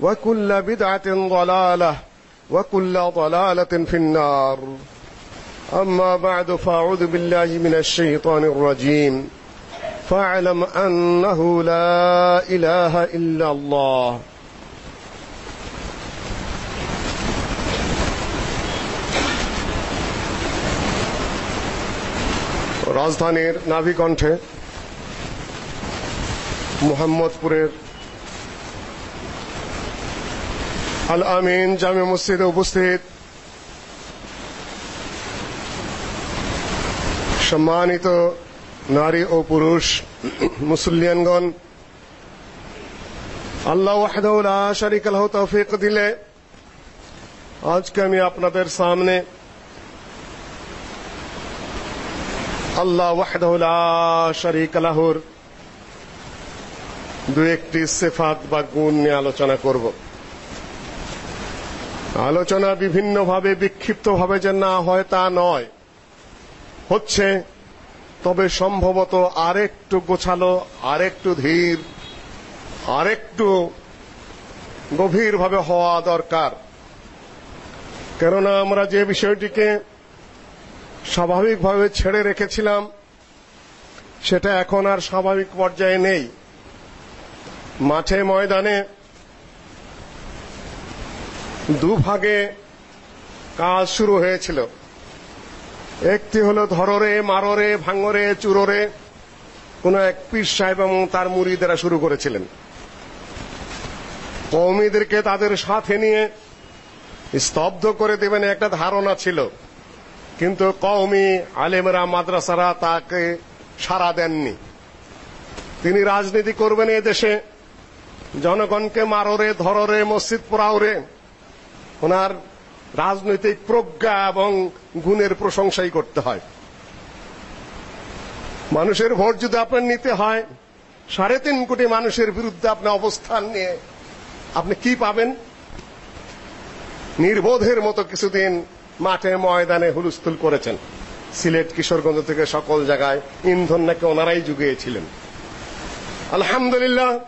وكل بدعة ضلالة وكل ضلالة في النار أما بعد فأعوذ بالله من الشيطان الرجيم فاعلم أنه لا إله إلا الله রাজধানীর নাভিকণ্ঠে মোহাম্মদপুরের আল আমিন জামে মসজিদে উপস্থিত। সম্মানিত নারী ও পুরুষ মুসলিয়ানগণ আল্লাহ ওয়াহদাহুল্লাহ শরিক আল্লাহ তৌফিক দিলে আজকে আমি আপনাদের সামনে আল্লাহ ওয়াহদাহুল্লাহ শরিক আল্লাহর দু একটি সেফাত বা গুণ নিয়ে আলোচনা করব। আলোচনা বিভিন্নভাবে বিক্ষিপ্তভাবে যে না হয় তা নয়। হচ্ছে, তবে সম্ভবত আরেকটু গোছালো, আরেকটু ধীর, আরেকটু গভীরভাবে হওয়া দরকার। কেননা আমরা যে বিষয়টিকে স্বাভাবিকভাবে ছেড়ে রেখেছিলাম, সেটা এখন আর স্বাভাবিক পর্যায়ে নেই। মাঠে ময়দানে দুভাগে কাজ শুরু হয়েছিল। একটি হলো ধররে, মাররে, ভাঙরে, চুররে। কোন এক পীর সাহেব এবং তার মুরিদেরা শুরু করেছিলেন। কৌমিদেরকে তাদের সাথে নিয়ে স্তব্ধ করে দেবেন একটা ধারণা ছিল। কিন্তু কওমি আলেমরা, মাদ্রাসারা তাকে সাড়া দেননি। তিনি রাজনীতি করবেন এ দেশে। জনগণকে মাররে, ধররে, মসজিদ পোড়াওরে ওনার রাজনৈতিক প্রজ্ঞা এবং গুণের প্রশংসাই করতে হয়। মানুষের ভোট যদি আপনার নিতে হয়, সাড়ে তিন কোটি মানুষের বিরুদ্ধে আপনি অবস্থান নিয়ে আপনি কি পাবেন? নির্বোধের মতো কিছুদিন মাঠে ময়দানে হুলস্থুল করেছেন। সিলেট, কিশোরগঞ্জ থেকে সকল জায়গায় ইন্ধন নাকি ওনারাই জুগিয়েছিলেন। আলহামদুলিল্লাহ,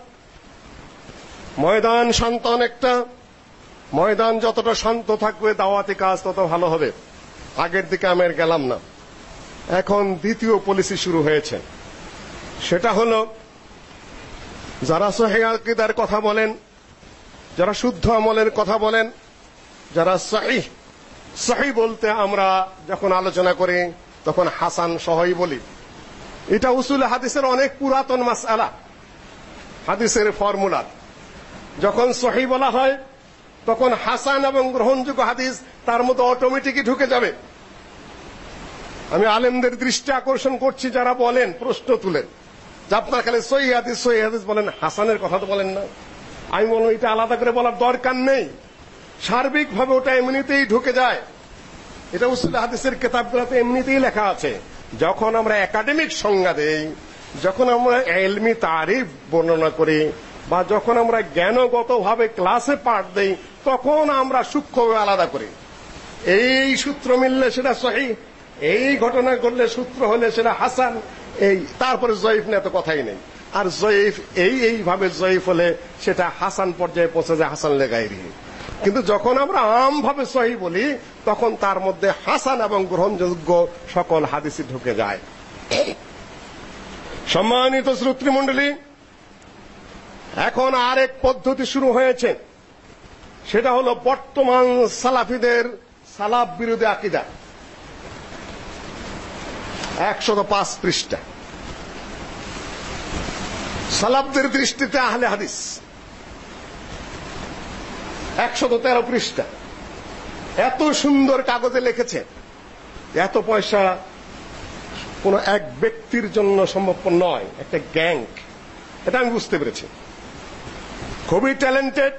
ময়দান সন্তান একটা ময়দান যতটা শান্ত থাকবে, দাওয়াতি কাজ তত ভালো হবে। আগের দিকে আমি আর গেলাম না। এখন দ্বিতীয় পলিসি শুরু হয়েছে। সেটা হলো, যারা সহিদার কথা বলেন, যারা শুদ্ধ আমলের কথা বলেন, যারা সহি সহি বলতে আমরা যখন আলোচনা করি, তখন হাসান সহই বলি। এটা উসুল হাদিসের অনেক পুরাতন মাসআলা, হাদিসের ফর্মুলা। যখন সহি বলা হয় তখন হাসান এবং গ্রহণযোগ্য হাদিস তার মধ্যে অটোমেটিকই ঢুকে যাবে। আমি আলেমদের দৃষ্টি আকর্ষণ করছি, যারা বলেন, প্রশ্ন তুলেন। যে আপনার খালি সহি হাদিস সহি হাদিস বলেন, হাসানের কথা তো বলেন না। আমি বলব এটা আলাদা করে বলার দরকার নেই। সার্বিকভাবে ওটা এমনিতেই ঢুকে যায়। এটা উসুল হাদিসের কেতাবগুলোতে এমনিতেই লেখা আছে। যখন আমরা একাডেমিক সংজ্ঞা দেই, যখন আমরা এলমি তারিফ বর্ণনা করি, বা যখন আমরা জ্ঞানগতভাবে ক্লাসে পাঠ দেই তখন আমরা সূক্ষ্মভাবে আলাদা করি। এই সূত্র মিললে সেটা সহি, এই ঘটনা ঘটলে সূত্র হলে সেটা হাসান, এই তারপরে জয়ীফ নিয়ে তো কথাই নেই। আর জয়ীফ, এই এইভাবে জয়ীফ হলে সেটা হাসান পর্যায়ে পৌঁছে যায় হাসান লেগাইরি কিন্তু যখন আমরা আমভাবে সহি বলি, তখন তার মধ্যে হাসান এবং গ্রহণযোগ্য সকল হাদিসই ঢুকে যায়। সম্মানিত শ্রোতৃমণ্ডলী, এখন আরেক পদ্ধতি শুরু হয়েছে। সেটা হলো বর্তমান সালাফিদের সালাব বিরোধী আকিদা। একশত পাঁচ পৃষ্ঠা। সালাবদের দৃষ্টিতে আহলে হাদিস। একশত তেরো পৃষ্ঠা। এত সুন্দর কাগজে লিখেছে, এত পয়সা কোন এক ব্যক্তির জন্য সম্ভবপর নয়, একটা গ্যাং এটা আমি বুঝতে পেরেছি। খুবই ট্যালেন্টেড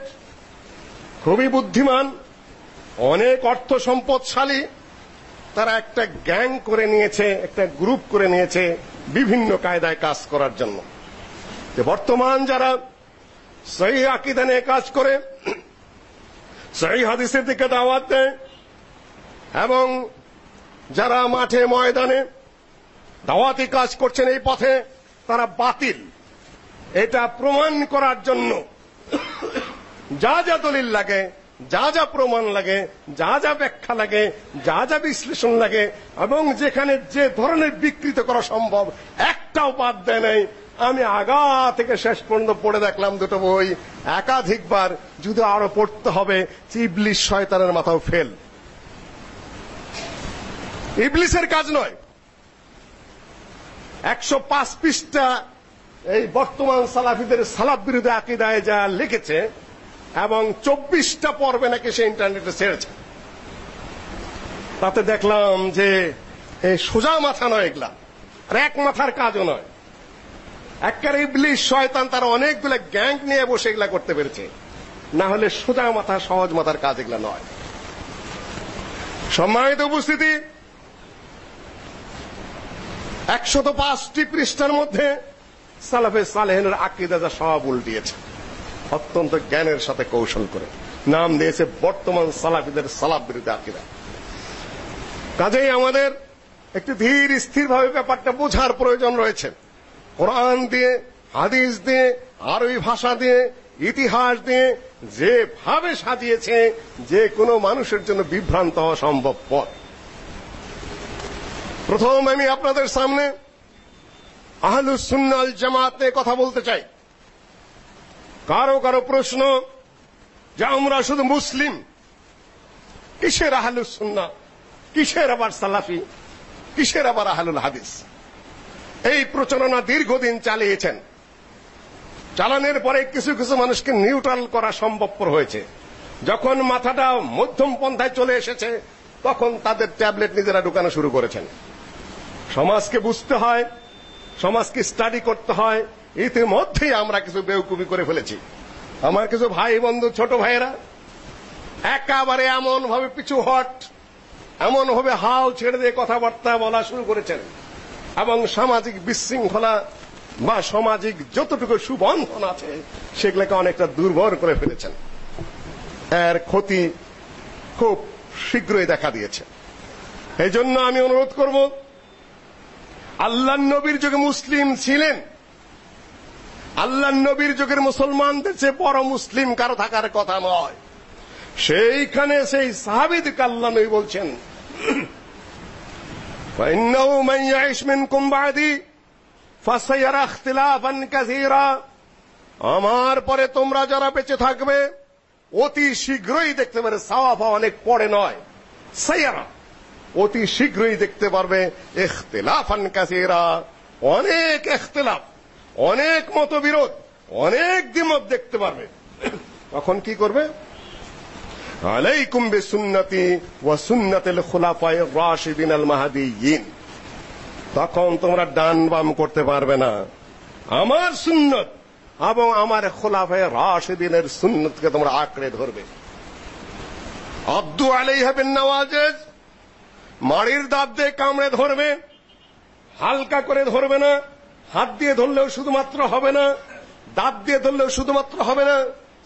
খুবই বুদ্ধিমান, অনেক অর্থ সম্পদশালী তারা একটা গ্যাং করে নিয়েছে, একটা গ্রুপ করে নিয়েছে বিভিন্ন কায়দায় কাজ করার জন্য। যে বর্তমান যারা সহি আকিদা নিয়ে কাজ করে, সহি হাদিসের দিকে দাওয়াত দেয়, এবং যারা মাঠে ময়দানে দাওয়াতি কাজ করছেন এই পথে, তারা বাতিল। এটা প্রমাণ করার জন্য যা যা দলিল লাগে, যা যা প্রমাণ লাগে, যা যা ব্যাখ্যা লাগে, যা যা বিশ্লেষণ লাগে, এবং যেখানে যে ধরনের বিকৃত করা সম্ভব, একটাও বাদ দেয় নাই। আমি আগা থেকে শেষ পর্যন্ত পড়ে দেখলাম দুটো বই। একাধিকবার যদি আরও পড়তে হবে ইবলিশ শয়তানের মাথাও ফেল। ইবলিসের কাজ নয়। একশো পাঁচ পৃষ্ঠা এই বর্তমান সালাফিদের সালাফ বিরোধী আকিদায় যা লিখেছে এবং চব্বিশটা পর্বে নাকি সে ইন্টারনেটে ছেড়েছে। তাতে দেখলাম যে সোজা মাথা নয় এগুলা। আর এক মাথার কাজও নয়। একেবারে ইবলিশ শয়তান তারা অনেকগুলো গ্যাং নিয়ে বসে এগুলা করতে পেরেছে। না হলে সোজা মাথা, সহজ মাথার কাজ এগুলা নয়। সম্মানিত উপস্থিতি, একশত পাঁচটি পৃষ্ঠার মধ্যে সালাফে সালেহেনের আকিদা যা সব উল্টিয়েছে। অত্যন্ত জ্ঞানের সাথে কৌশল করে। নাম দিয়েছে বর্তমান সালাফিদের সালাফ বিরোধী আকিদা। কাজেই আমাদের একটি ধীর, স্থিরভাবে ব্যাপারটা বোঝার প্রয়োজন রয়েছে। কোরআন দিয়ে, হাদিস দিয়ে, আরবি ভাষা দিয়ে, ইতিহাস দিয়ে যেভাবে সাজিয়েছে, যে কোনো মানুষের জন্য বিভ্রান্ত হওয়া সম্ভবপর প্রথম আমি আপনাদের সামনে আহলুস সুন্নাল জামাত নিয়ে কথা বলতে চাই। কারও কারও প্রশ্ন, যে আমরা শুধু মুসলিম। কিসের আহলুস সুন্না কিসের আবার সালাফি? কিসের আবার আহলুল হাদিস? এই প্রচারণা দীর্ঘদিন চালিয়েছেন। চালানোর পরে কিছু কিছু মানুষকে নিউট্রাল করা সম্ভবপর হয়েছে। যখন মাথাটা মধ্যম পন্থায় চলে এসেছে, তখন তাদের ট্যাবলেট নিজেরা ঢুকানো শুরু করেছেন। সমাজকে বুঝতে হয়, সমাজকে স্টাডি করতে হয় ইতিমধ্যেই আমরা কিছু বেউকুবি করে ফেলেছি। আমার কিছু ভাই বন্ধু ছোট ভাইয়েরা, একেবারে এমন ভাবে পিছু হট এমন ভাবে হাল ছেড়ে দিয়ে কথাবার্তা বলা শুরু করেছেন এবং সামাজিক বিশৃঙ্খলা বা সামাজিক যতটুকু সুবন্ধন আছে, সেগুলোকে অনেকটা দুর্বল করে ফেলেছেন। এর ক্ষতি খুব শীঘ্রই দেখা দিয়েছে। এই জন্য আমি অনুরোধ করব, আল্লাহ নবীর যুগে মুসলিম ছিলেন আল্লাহ নবীর যুগের মুসলমানদের চেয়ে বড় মুসলিম কারো থাকার কথা নয় সেইখানে সেই সাহাবিদকে আল্লাহ নবী বলছেন فإنه من يعيش منكم بعدي فسيرى اختلافا كثيرا আমার পরে তোমরা যারা বেঁচে থাকবে অতি শীঘ্রই দেখতে পারে সাওয়াফা অনেক পরে নয় সাইয়ারা অতি শীঘ্রই দেখতে পারবে ইখতিলাফান কাসীরা অনেক ইখতিলাফ অনেক মতবিরোধ, অনেক দ্বিমত দেখতে পারবে। তখন কি করবে? আলাইকুম বিসুন্নতি ওয়া সুন্নাতিল খুলাফায়ে রাশিদিন আল মাহদিয়িন তখন তোমরা ডান বাম করতে পারবে না। আমার সুন্নত এবং আমার খোলাফায়ে রাশিদিনের সুন্নতকে তোমরা আঁকড়ে ধরবে। আব্দু আলাইহা বিন নওয়াজিজ মাড়ির দাঁত দিয়ে কামড়ে ধরবে, হালকা করে ধরবে না। হাত দিয়ে ধরলেও শুধুমাত্র হবে না দাঁত দিয়ে ধরলেও শুধুমাত্র হবে না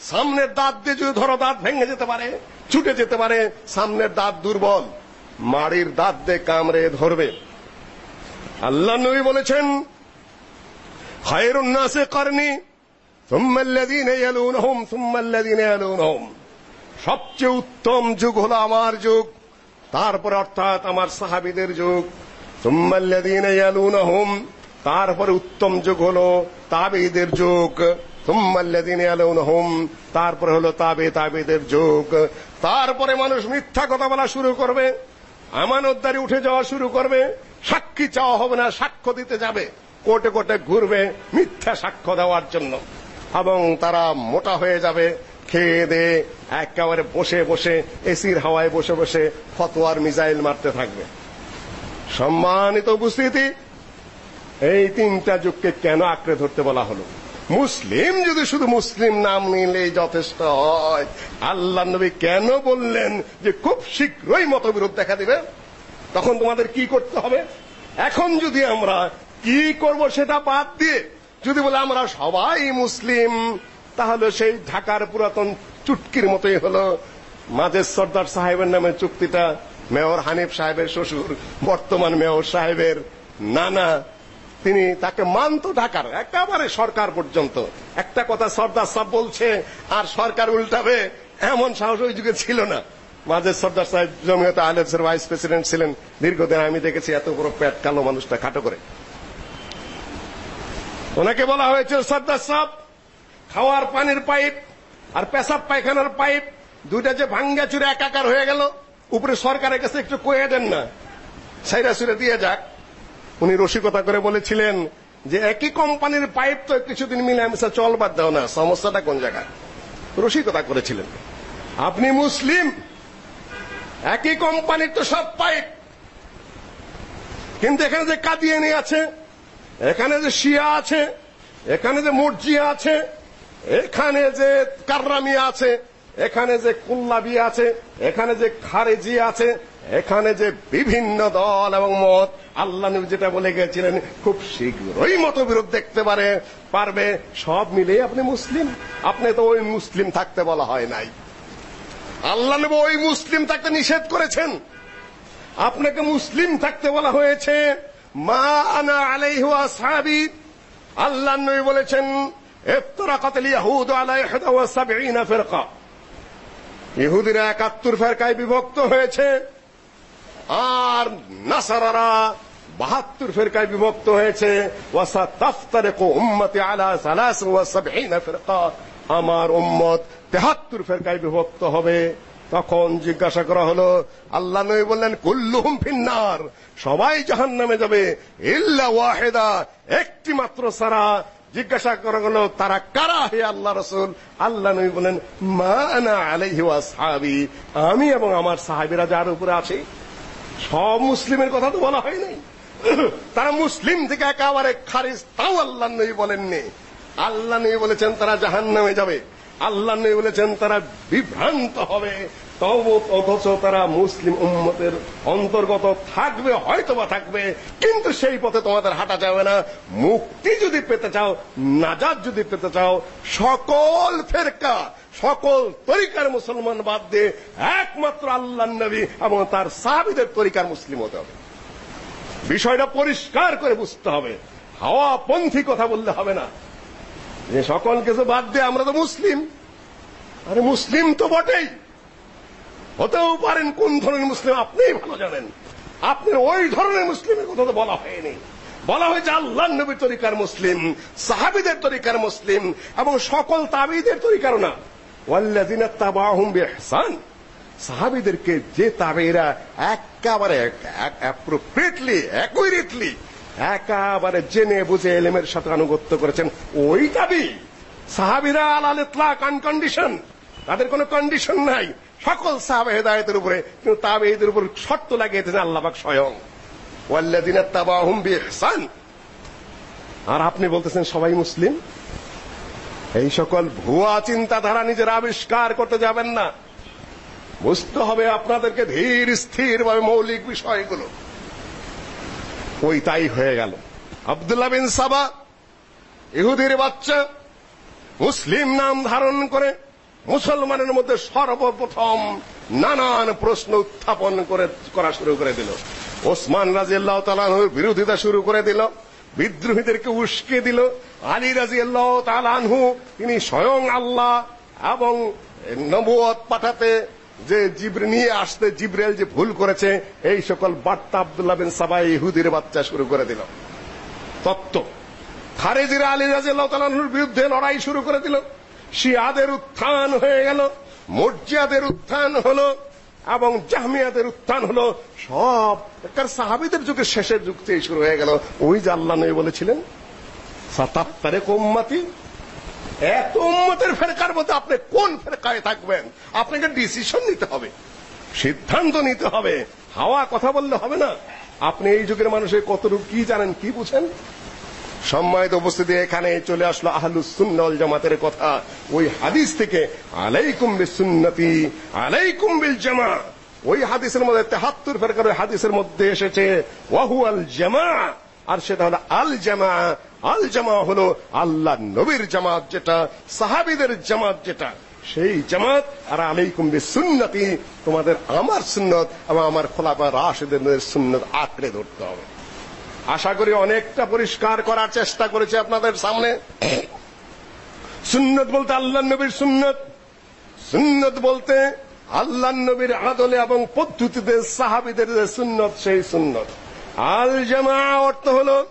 সামনের দাঁত দিয়ে যদি ধরো দাঁত ভেঙে যেতে পারে ছুটে যেতে পারে সামনের দাঁত দুর্বল মাড়ির দাঁত দিয়ে কামড়ে ধরবে আল্লাহ নবী বলেছেন খায়রুন নাসে করনি ثم الذين يلونهم ثم الذين يلونهم সবচেয়ে উত্তম যুগ হলো আমার যুগ তারপর অর্থাৎ আমার সাহাবীদের যুগ ثم الذين يلونهم তারপরে উত্তম যুগ হলো তাবেঈদের যুগ। তারপরে হলো তাবে তাবেদের যুগ। তারপরে মানুষ মিথ্যা কথা বলা শুরু করবে, আমানতদারি উঠে যাওয়া শুরু করবে, সাক্ষী চাওয়া হবে না, সাক্ষ্য দিতে যাবে কোটে কোটে ঘুরবে মিথ্যা সাক্ষ্য দেওয়ার জন্য। এবং তারা মোটা হয়ে যাবে, খেয়ে দে, একেবারে বসে বসে, এসির হাওয়ায় বসে বসে ফতোয়ার মিজাইল মারতে থাকবে। সম্মানিত উপস্থিতি এই তিনটা যুগকে কেন আঁকড়ে ধরতে বলা হলো? মুসলিম যদি শুধু মুসলিম নাম নিলেই যথেষ্ট হয়, আল্লাহ নবী কেন বললেন যে খুব শীঘ্রই মতবিরোধ দেখা দিবে? তখন তোমাদের কি করতে হবে? এখন যদি আমরা কি করব সেটা বাদ দিয়ে, যদি বলে আমরা সবাই মুসলিম, তাহলে সেই ঢাকার পুরাতন চুটকির মতোই হলো মাঝের সর্দার সাহেবের নামে চুক্তিটা, মেয়র হানিফ সাহেবের শ্বশুর, বর্তমান মেয়র সাহেবের নানা তিনি তাকে মানত ঢাকার, একেবারে সরকার পর্যন্ত। একটা কথা সর্দার সাহেব বলছে, আর সরকার উল্টাবে, এমন সাহস ওই যুগে ছিল না। মাঝে সর্দার সাহেব জমিয়ত আহলেসের ভাইস প্রেসিডেন্ট ছিলেন, দীর্ঘদিন আমি দেখেছি এত বড় পেট কালো মানুষটা খাটো করে। ওনাকে বলা হয়েছিল সর্দার সাহেব, খাওয়ার পানির পাইপ আর পেশাব পায়খানার পাইপ দুইটা যে ভাঙ্গা চুরে একাকার হয়ে গেল, উপরে সরকারের কাছে একটু কয়ে দেন না। সাইরা সুরে দিয়ে যাক। উনি রসিকতা করে বলেছিলেন যে একই কোম্পানির পাইপ তো কিছুদিন মিলামিশা চলবার দাও না, সমস্যাটা কোন জায়গায়? রসিকতা করেছিলেন। আপনি মুসলিম, একই কোম্পানির তো সব পাইপ। কিন্তু এখানে যে কাদিয়ানি আছে, এখানে যে শিয়া আছে, এখানে যে মর্জিয়া আছে, এখানে যে কার্রামি আছে এখানে যে কুল্লাবি আছে, এখানে যে খারেজি আছে, এখানে যে বিভিন্ন দল এবং মত, আল্লাহ নবী যেটা বলে গেছিলেন খুব শীঘ্রই মতবিরোধ দেখতে পারে, পারবে, সব মিলে আপনি মুসলিম। আপনি তো ওই মুসলিম থাকতে বলা হয় নাই। আল্লাহ নবী ওই মুসলিম থাকতে নিষেধ করেছেন। আপনাকে মুসলিম থাকতে বলা হয়েছে। মা আনা আলাইহি ওয়া আসহাবি। আল্লাহ নবী বলেছেন ইফতারাকাত ইয়াহুদ আলা 71 ফিরকা। ইহুদিরা একাত্তর ফেরকায় বিভক্ত হয়েছে। আর নাসারারা বাহাত্তর ফেরকায় বিভক্ত হয়েছে। ওয়াসা তাফতারিকু উম্মতি আলা 73 ফিরকা। আমার উম্মত তেহাত্তর ফেরকায় বিভক্ত হবে। তখন জিজ্ঞাসা করা হলো, আল্লাহ নবী বললেন, কুল্লুহুম ফিন্নার। সবাই জাহান্নামে যাবে। ইল্লা ওয়াহিদা একটি মাত্র সারা জিজ্ঞাসা করা হলো, তারা কারা হে আল্লাহ রসুল? আল্লাহ নবী বলেন মা আনা আলাইহি ওয়াসহাবি আমি এবং আমার সাহাবীরা যার উপরে আছি, সব মুসলিমের কথা তো বলা হয় নাই। তারা মুসলিম থেকে একেবারে খারিজ, তাও আল্লাহ নবী বলেননি। আল্লাহ নবী বলেছেন তারা জাহান্নামে যাবে। আল্লাহ নবী বলেছেন তারা বিভ্রান্ত হবে। তবু অথচ তারা মুসলিম উম্মতের অন্তর্গত থাকবে হয়তো বা থাকবে, কিন্তু সেই পথে তোমাদের হাঁটা যাবে না। মুক্তি যদি পেতে চাও, নাজাত যদি পেতে চাও, সকল ফেরকা, সকল তরিকার মুসলমান বাদ দিয়ে একমাত্র আল্লাহ নবী এবং তার সাহাবীদের তরিকার মুসলিম হতে হবে। বিষয়টা পরিষ্কার করে বুঝতে হবে। হাওয়া পন্থী কথা বললে হবে না। যে সকল কিছু বাদ দিয়ে আমরা তো মুসলিম। আরে মুসলিম তো বটেই। হতেও পারেন কোন ধরনের মুসলিম আপনিই ভালো জানেন। আপনার ওই ধরনের মুসলিমের কথা তো বলা হয়নি। বলা হয়েছে আল্লাহ নবীর তরিকার মুসলিম, সাহাবিদের তরিকার মুসলিম, এবং সকল তাবিদের তরিকারও না। ওয়াল্লাযিনা তাবাহুম বিইহসান। সাহাবিদেরকে যে তাবেরা একেবারে অ্যাপ্রোপ্রিয়েটলি অ্যাকুরেটলি একেবারে জেনে বুঝে এলেমের সাথে আনুগত্য করেছেন, ওই দাবি সাহাবিরা আলাল ইতলাক আনকন্ডিশন তাদের কোনো কন্ডিশন নাই। সকল সাহাবা হেদায়েতের উপরে, কিন্তু তাবেঈদের উপর শর্ত লাগিয়েছেন আল্লাহ পাক স্বয়ং। ওয়াল্লাযিনা তাবাহুম বিইহসান। আর আপনি বলতেছেন, সবাই মুসলিম? এই সকল ভুয়া চিন্তাধারা নিজের আবিষ্কার করতে যাবেন না। বুঝতে হবে আপনাদেরকে ধীর স্থির ভাবে মৌলিক বিষয়গুলো। ওই তাই হয়ে গেল। আব্দুল্লাহ বিন সাবা, ইহুদির বাচ্চা, মুসলিম নাম ধারণ করে মুসলমানের মধ্যে সর্বপ্রথম নানান প্রশ্ন উত্থাপন করে, করা শুরু করে দিল। ওসমান রাজিয়াল্লাহ তাআলার বিরোধিতা শুরু করে দিল। বিদ্রোহীদেরকে উস্কে দিল। আলী রাজিয়াল্লাহ তাআলাহু তিনি স্বয়ং আল্লাহ এবং নবুয়ত পাঠাতে যে জিব্রে, নিয়ে আসতে জিব্রাইল যে ভুল করেছে, এই সকল বার্তা আব্দুল্লাহ বিন সাবাই ইহুদির বাচ্চা শুরু করে দিল। তত্ত্ব। খারেজিরা আলী রাজিয়াল্লাহু তাআলার বিরুদ্ধে লড়াই শুরু করে দিল। শিয়াদের উত্থান হয়ে গেল, মর্জিয়াদের উত্থান হলো, এবং জাহমিয়াদের উত্থান হলো। সব একার সাহাবীদের যুগের শেষের যুগ থেকে শুরু হয়ে গেল। ওই যে আল্লাহ নবী বলেছিলেন, সাতাত্তারে উম্মতি এত উম্মতের ফেরকার মধ্যে আপনি কোন ফেরকায় থাকবেন? আপনাকে ডিসিশন নিতে হবে, সিদ্ধান্ত নিতে হবে। হাওয়া কথা বললে হবে না। আপনি এই যুগের মানুষের কতটুকু কি জানেন, কি বুঝেন? সম্মানিত উপস্থিতি, এখানে চলে আসলো আহলুস সুন্নাহ ওয়াল জামাতের কথা। ওই হাদিস থেকে, আলাইকুম বিসুন্নতি, আলাইকুম বিল জামা ওই হাদিসের মধ্যে 73 ফেরকার ওই হাদিসের মধ্যে এসেছে, ওয়াহু আল জামা। আর সেটা হলো আল জামা। আল জামা হলো আল্লাহ নবীর জামাত যেটা, সাহাবীদের জামাত যেটা। সেই জামাত, আর আলাইকুম বিসুন্নতি, তোমাদের আমার সুন্নত এবং আমার খোলাফা রাশিদের সুন্নত আঁকড়ে ধরতে হবে। আশা করি অনেকটা পরিষ্কার করার চেষ্টা করেছি আপনাদের সামনে। সুন্নত বলতে আল্লাহ নবীর সুন্নত। সুন্নত বলতে আল্লাহ নবীর আদলে এবং পদ্ধতিতে সাহাবীদের যে সুন্নত, সেই সুন্নত। আল জামা অর্থ হলো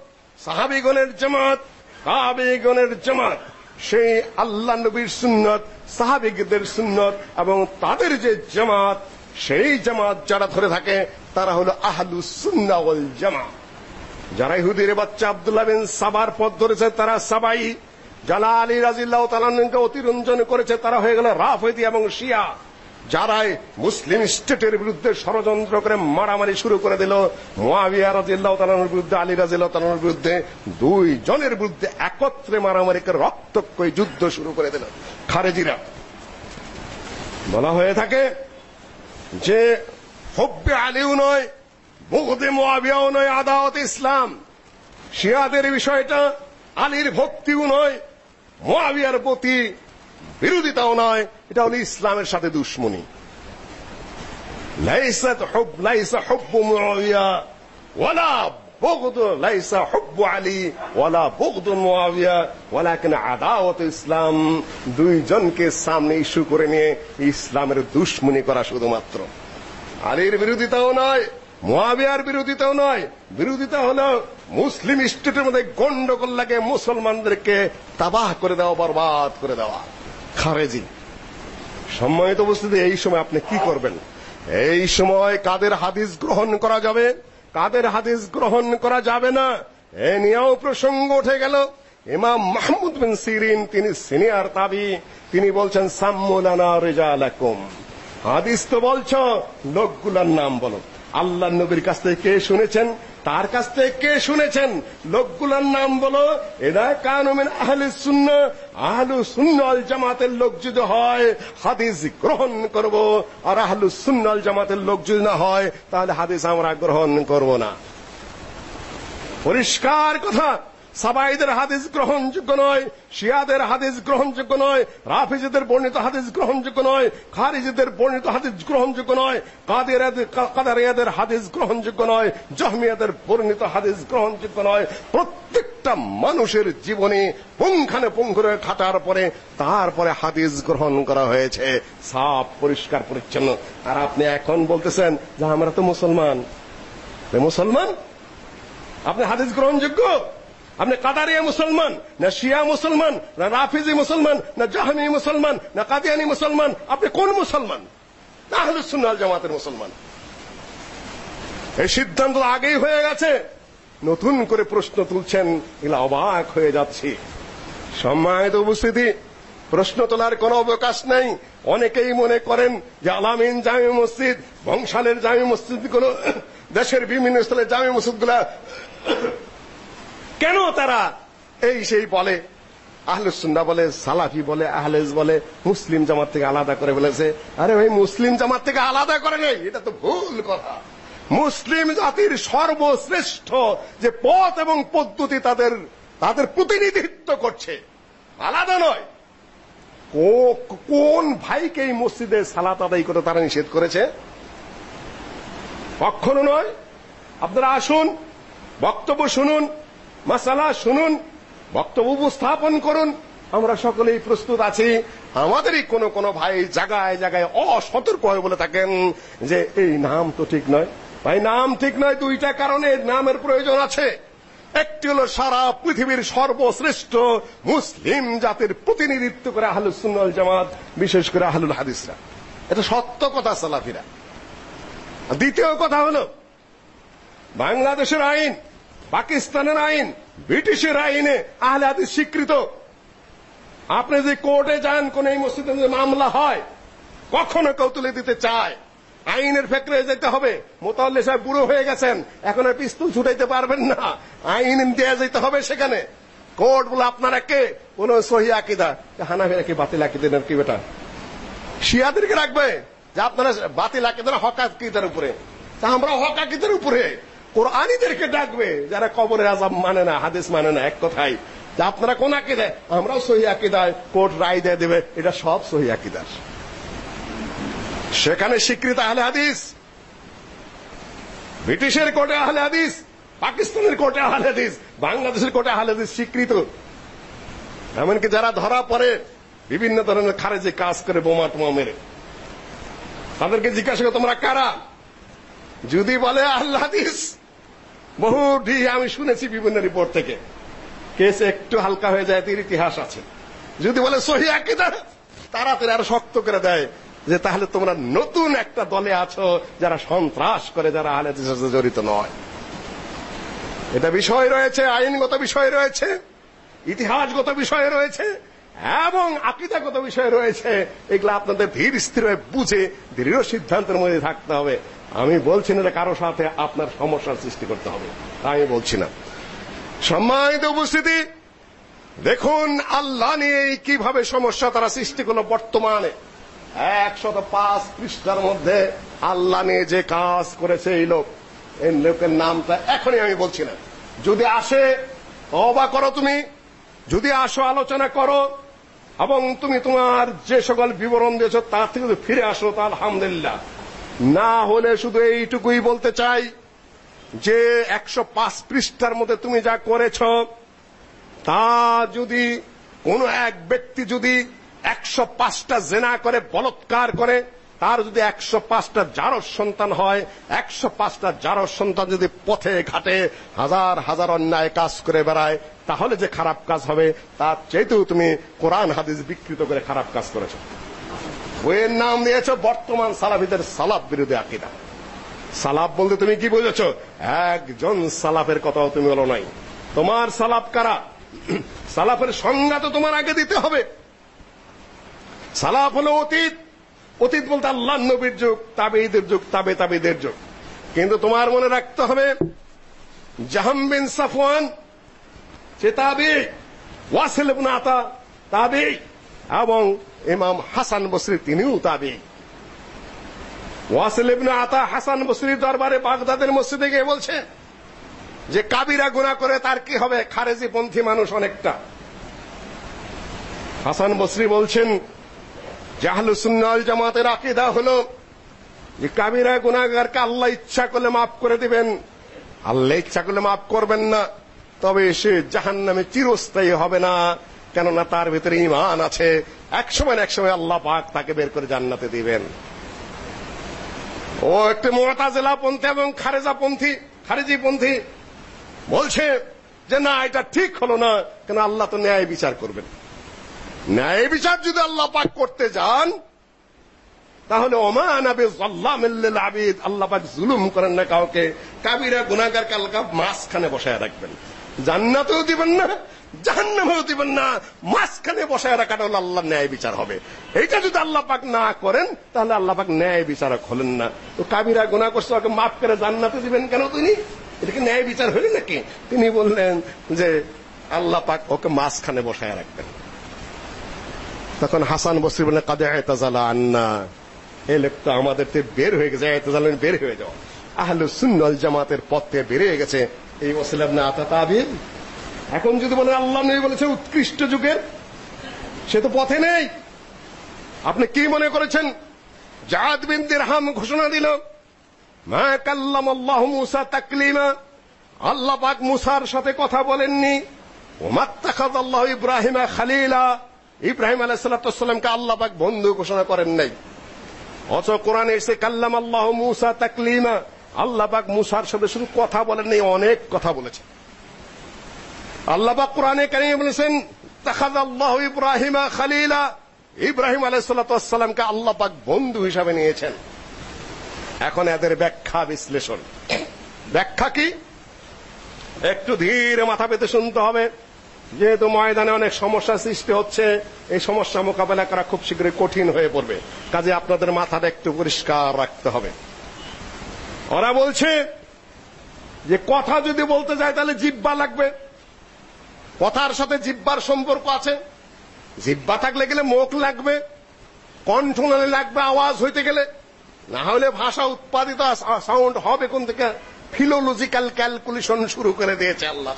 সাহাবীগণের জামাত, তাবেগণের জামাত। সেই আল্লাহ নবীর সুন্নত, সাহাবীদের সুন্নত এবং তাদের যে জামাত, সেই জামাত যারা ধরে থাকে, তারা হলো আহলুস সুন্নাহ ওয়াল জামাত যারা ইহুদির বাচ্চা আব্দুল্লাহ বিন সাবার পথ ধরেছে, তারা সাবাই যারা আলী রাজিল্লাহ তালানকে অতিরঞ্জন করেছে। তারা হয়ে গেল রাফেদি এবং শিয়া, যারাই মুসলিম স্টেটের বিরুদ্ধে ষড়যন্ত্র করে মারামারি শুরু করে দিল। মুয়াবিয়া রাজিল্লাহ তালানোর বিরুদ্ধে, আলী রাজিল্লাহ তালানোর বিরুদ্ধে দুই জনের বিরুদ্ধে একত্রে মারামারি করে রক্তক্ষয়ী যুদ্ধ শুরু করে দিল। খারেজিরা বলা হয়ে থাকে যে হব্বে আলীও নয় বুগদে মুয়াবিয়াও নয় আদাওয়াত ইসলাম শিয়াদের বিষয়টা আলীর ভক্তিও নয় মুয়াবিয়ার প্রতি বিরোধিতাও নয় এটা হলো ইসলামের সাথে দুশ্মনী লাইসাত হুব লাইসা হুব্বু মুয়াবিয়া ওয়ালা بغض ليس حب علي ولا بغض معاوية ولكن عداوة ইসলাম দুইজনকে সামনে ইস্যু করে নিয়ে ইসলামের দুশ্মনী করা শুধুমাত্র আলীর বিরোধিতাও নয় মুয়াবিয়ার বিরোধিতাও নয়, বিরোধিতা হলো মুসলিম স্টেটের মধ্যে গন্ডগোল লাগে মুসলমানদেরকে তাবাহ করে দেওয়া, বরবাদ করে দেওয়া। খারেজি, সম্মানিত উপস্থিতি, এই সময় আপনি কি করবেন? এই সময় কাদের হাদিস গ্রহণ করা যাবে? কাদের হাদিস গ্রহণ করা যাবে না? এ নিয়েও প্রসঙ্গ উঠে গেল। ইমাম মাহমুদ বিন সিরিন, তিনি সিনিয়র তাবি, তিনি বলছেন, সাম্মুলানা রিজালাকুম। হাদিস তো বলছো, লোকগুলোর নাম বলো। আল্লাহ নবীর কাছ থেকে কে শুনেছেন? তার কাছ থেকে কে শুনেছেন? লোকগুলোর নাম বলো, এরা কানুমিন আহলে সুন্ন, আহলু সুন্নাল জামাতের লোক যদি হয়, হাদিস গ্রহণ করব। আর আহলু সুন্নাল জামাতের লোক যদি না হয়, তাহলে হাদিস আমরা গ্রহণ করব না। পরিষ্কার কথা। সাবাইদের হাদিস গ্রহণযোগ্য নয়, শিয়াদের হাদিস গ্রহণযোগ্য নয়, রাফিজিদের বর্ণিত হাদিস গ্রহণযোগ্য নয়, খারিজিদের বর্ণিত হাদিস গ্রহণযোগ্য নয় কাদেরাদের কাদারিয়াদের হাদিস গ্রহণযোগ্য নয়, জহমিয়াদের বর্ণিত হাদিস গ্রহণযোগ্য নয়। প্রত্যেকটা মানুষের জীবনে পুঙ্খানে পুঙ্খরে খাটার পরে তারপরে হাদিস গ্রহণ করা হয়েছে। সাফ পরিষ্কার, পরিচ্ছন্ন। আর আপনি এখন বলতেছেন, যে, আমরা তো মুসলমান। মুসলমান? আপনি হাদিস গ্রহণযোগ্য? আপনি কাদারিয়া মুসলমান, না শিয়া মুসলমান, না রাফিজি মুসলমান, না জাহামি মুসলমান, না কাদিয়ানি মুসলমান, আপনি কোন মুসলমান? না সুন্নাহ জামাতের মুসলমান। এই সিদ্ধান্ত আগেই হয়ে গেছে। নতুন করে প্রশ্ন তুলছেন এগুলো অবাক হয়ে যাচ্ছি। সম্মানিত উপস্থিতি, প্রশ্ন তোলার কোনো অবকাশ নাই। অনেকেই মনে করেন যে আলামিন জামি মসজিদ, বংশালের জামি মসজিদগুলো, দেশের বিভিন্ন স্থলে জামি মসজিদগুলো কেন তারা? এই সেই বলে আহলুস সুন্নাহ বলে, সালাফি বলে, আহলেজ বলে, মুসলিম জামাত থেকে আলাদা করে বলেছে আরে ভাই, মুসলিম জামাত থেকে আলাদা করে নেই, এটা তো ভুল কথা। মুসলিম জাতির সর্বশ্রেষ্ঠ যে পথ এবং পদ্ধতি তাদের তাদের প্রতিনিধিত্ব করছে। আলাদা নয়। কোন ভাইকে এই মসজিদে সালাত আদায় করে তারা নিষেধ করেছে? কখনো নয়। আপনারা আসুন, বক্তব্য শুনুন মাসালা শুনুন, বক্তব্য উপস্থাপন করুন। আমরা সকলেই প্রস্তুত আছি। আমাদেরই কোনো কোনো ভাই জায়গায় জায়গায় অসতর্ক হয়ে বলে থাকেন যে এই নাম তো ঠিক নয়। ভাই, নাম ঠিক নয় দুইটা কারণে নামের প্রয়োজন আছে। একটি হলো সারা পৃথিবীর সর্বশ্রেষ্ঠ মুসলিম জাতির প্রতিনিধিত্ব করে আহলুস সুন্নাহ জামাত, বিশেষ করে আহলুল হাদিসরা। এটা সত্য কথা সালাফিরা। দ্বিতীয় কথা হলো, বাংলাদেশের আইন পাকিস্তানের আইন, ব্রিটিশের আইনে আহলে হাদিস স্বীকৃত। আপনি যে কোর্টে যান, কোন এই মসজিদে যে মামলা হয়, কখনো কেউ তুলে দিতে চায়। আইনের ফেকরে যেতে হবে। মোতাল্লি সাহেব বুড়ো হয়ে গেছেন। এখন আর পিস্তল ছুটাইতে পারবেন না। আইন দেয়া যেতে হবে সেখানে। কোর্ট বলে আপনারা কে কোন সহি আকিদা। হানাফিরা কি বাতিল আকিদের কি বেটা? শিয়াদেরকে রাখবে যে আপনারা বাতিল আকিদার হক আকিদার উপরে। তা আমরা হক আকিদার উপরে। কোরআনীদেরকে ডাকবে, যারা কবরের আজাব মানে না, হাদিস মানে না, এক কথাই যে আপনারা কোন আকিদায়? আমরাও সহি আকিদায়, কোর্ট রায় দিয়ে দেবে, এটা সব সহি আকিদার। সেখানে স্বীকৃত আহলে হাদিস, ব্রিটিশের কোর্টে আহলে হাদিস, পাকিস্তানের কোর্টে আহলে হাদিস, বাংলাদেশের কোর্টে আহলে হাদিস স্বীকৃত। এমনকি যারা ধরা পড়ে, বিভিন্ন ধরনের খারেজি কাজ করে, বোমা টোমা মেরে। তাদেরকে জিজ্ঞাসা করে, তোমরা কারা? যদি বলে আহলে হাদিস বহু ডি আমি শুনেছি বিভিন্ন রিপোর্ট থেকে। কেস একটু হালকা হয়ে যায়, এর ইতিহাস আছে। যদি বলে সহি আকিদা তাড়াতাড়ি আরও শক্ত করে দেয় যে তাহলে তোমরা নতুন একটা দলে আছো যারা সন্ত্রাস করে, যারা আহলে সাথে জড়িত নয়। এটা বিষয় রয়েছে, আইনগত বিষয় রয়েছে, ইতিহাসগত বিষয় রয়েছে, এবং আকিদাগত বিষয় রয়েছে। এগুলো আপনাদের ধীর স্থির বুঝে, দৃঢ় সিদ্ধান্তের মধ্যে থাকতে হবে। আমি বলছি না কারও সাথে আপনার সমস্যার সৃষ্টি করতে হবে। আমি বলছি না। সম্মানিত উপস্থিতি, দেখুন আল্লাহ নিয়ে কীভাবে সমস্যা তারা সৃষ্টি করল বর্তমানে। একশত পাঁচ পৃষ্ঠার মধ্যে আল্লাহ নিয়ে যে কাজ করেছে এই লোক। এই লোকের নামটা এখনই আমি বলছি না। যদি আসে অবা করো তুমি। যদি আসো, আলোচনা করো। এবং তুমি তোমার যে সকল বিবরণ দিয়েছ, তার থেকে ফিরে আসো, তা আলহামদুলিল্লাহ। না হলে শুধু এইটুকুই বলতে চাই যে একশো পাঁচ পৃষ্ঠার মধ্যে তুমি যা করেছ, তা যদি কোনো এক ব্যক্তি যদি একশো পাঁচটা জেনা করে, বলৎকার করে, তার যদি একশো পাঁচটা জারস সন্তান হয়, একশো পাঁচটা জারস সন্তান যদি পথে ঘাটে হাজার হাজার অন্যায় কাজ করে বেড়ায়, তাহলে যে খারাপ কাজ হবে, তার চেয়েতেও তুমি কোরআন হাদিস বিকৃত করে খারাপ কাজ করেছ। বইয়ের নাম দিয়েছ বর্তমান সালাফিদের সালাফ বিরোধী আকিদা। সালাফ বলতে তুমি কি বুঝেছ? একজন সালাফের কথাও তুমি বলো নাই। তোমার সালাফ কারা? সালাফের সংজ্ঞা তো তোমার আগে দিতে হবে। সালাফ হলো অতীত। অতীত বলতে আল্লাহ নবীর যুগ, তাবেঈদের যুগ, তাবে তাবেদের যুগ। কিন্তু তোমার মনে রাখতে হবে, জাহাম বিন সাফওয়ান সে তাবে ওয়াসিল ইবনে আতা তাবে এবং ইমাম হাসান বসরি তিনিও তাবে ওয়াসিল ইবনে আতা হাসান বসরির দরবারে বাগদাদের মসজিদে গিয়ে বলছে যে কাবিরা গুনাহ করে তার কি হবে? খারেজি পন্থী মানুষ অনেকটা। হাসান বসরি বলছেন জাহলু সুন্নাল জামাতের আকীদা হলো যে কাবিরা গুনাহগারকে আল্লাহ ইচ্ছা করলে maaf করে দিবেন। আল্লাহ ইচ্ছা করলে maaf করবেন না, তবে সে জাহান্নামে চিরস্থায়ী হবে না। কেননা তার ভিতরে ঈমান আছে। এক সময় এক সময় আল্লাহ পাক তাকে বের করে জান্নাতে দিবেন। ও একটি মুতাজিলা পন্থী এবং খারেজা পন্থী খারেজি পন্থী বলছে যে, না, এটা ঠিক হলো না, কেন আল্লাহ তো ন্যায় বিচার করবেন। ন্যায় বিচার যদি আল্লাহ পাক করতে যান, তাহলে আবে যাল্লামিল লিল আবিদ, আল্লাহ পাক জুলুম করেন না কাউকে। কাবিরা গুনাহগার কালকা মাঝখানে বসায় রাখবেন। জান্নাতেও দিবেন না না বসায় রাখাটা হলো ন্যায় বিচার হবে। এইটা যদি আল্লাহ পাক না করেন, তাহলে আল্লাহ পাক ন্যায় বিচারক হলেন না। তো কাবিরা গুনাহ করছে, ওকে করে জান্নাতে দিবেন কেন ন্যায় বিচার হইল নাকি? তিনি বললেন যে আল্লাহ পাক ওকে বসায় রাখবেন। তখন হাসান বসরি বললেন, কাদে আয়তাজালা আন্না। এই লোকটা আমাদের থেকে বের হয়ে গেছে বের হয়ে যাওয়া আহলু সুন্নাল জামাতের পথ থেকে বের হয়ে গেছে। এই ওসিলাম না আতা তাবিল এখন যদি বলেন আল্লাহ নেই বলেছে উৎকৃষ্ট যুগের, সে তো পথে নেই। আপনি কি মনে করেছেন? জাদ বিন দিরহাম ঘোষণা দিল, মা কাল্লাম আল্লাহ মুসা তাকলিমা। আল্লাহ পাক মুসার সাথে কথা বলেননি। ওমাত্তাখাদ আল্লাহ ইব্রাহিমা খালিলা। ইব্রাহিম আলাইহিস সালামকে আল্লাহ পাক বন্ধু ঘোষণা করেন নাই। অথচ কোরআনে এসে কাল্লাম আল্লাহ মুসা তাকলিমা। আল্লাহ পাক মুসার সাথে শুধু কথা বলেন অনেক কথা বলেছেন। আল্লাহ পাক কোরআনে কারিমে বলেছেন, তাখাযাল্লাহু ইব্রাহিমা খলিলা। ইব্রাহিম আলাইহিস সালামকে আল্লাহ পাক বন্ধু হিসাবে নিয়েছেন। এখন এদের ব্যাখ্যা বিশ্লেষণ। ব্যাখ্যা কি? একটু ধীরে মাথা পেতে শুনতে হবে। যেহেতু ময়দানে অনেক সমস্যা সৃষ্টি হচ্ছে, এই সমস্যা মোকাবেলা করা খুব শীঘ্রই কঠিন হয়ে পড়বে। কাজে আপনাদের মাথাটা একটু পরিষ্কার রাখতে হবে। ওরা বলছে যে, কথা যদি বলতে যায় তাহলে জিব্বা লাগবে। কথার সাথে জিব্বার সম্পর্ক আছে। জিব্বা থাকলে গেলে মুখ লাগবে কণ্ঠনালী লাগবে, আওয়াজ হইতে গেলে। না হলে ভাষা উৎপাদিত সাউন্ড হবে কোন থেকে ফিলোলজিক্যাল ক্যালকুলেশন শুরু করে দিয়েছে আল্লাহ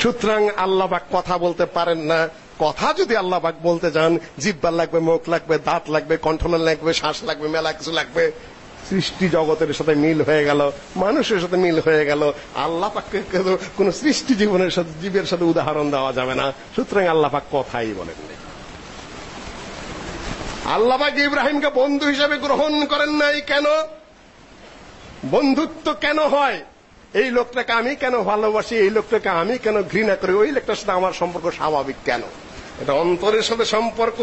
সুতরাং আল্লাহ পাক কথা বলতে পারেন না। কথা যদি আল্লাহ পাক বলতে যান জিব্বার লাগবে, মুখ লাগবে, দাঁত লাগবে কণ্ঠনালী লাগবে, শ্বাস লাগবে, মেলা কিছু লাগবে। সৃষ্টি জগতের সাথে মিল হয়ে গেল, মানুষের সাথে মিল হয়ে গেল। আল্লাহ পাককে কোন সৃষ্টি জীবনের সাথে জীবের সাথে উদাহরণ দেওয়া যাবে না। সুতরাং আল্লাহ পাক কথাই বলেননি আল্লাহ পাক ইব্রাহিমকে বন্ধু হিসেবে গ্রহণ করেন নাই কেন? বন্ধুত্ব কেন হয়? এই লোকটাকে আমি কেন ভালোবাসি? এই লোকটাকে আমি কেন ঘৃণা করি? ওই লোকটার সাথে আমার সম্পর্ক স্বাভাবিক কেন? এটা অন্তরের সাথে সম্পর্ক।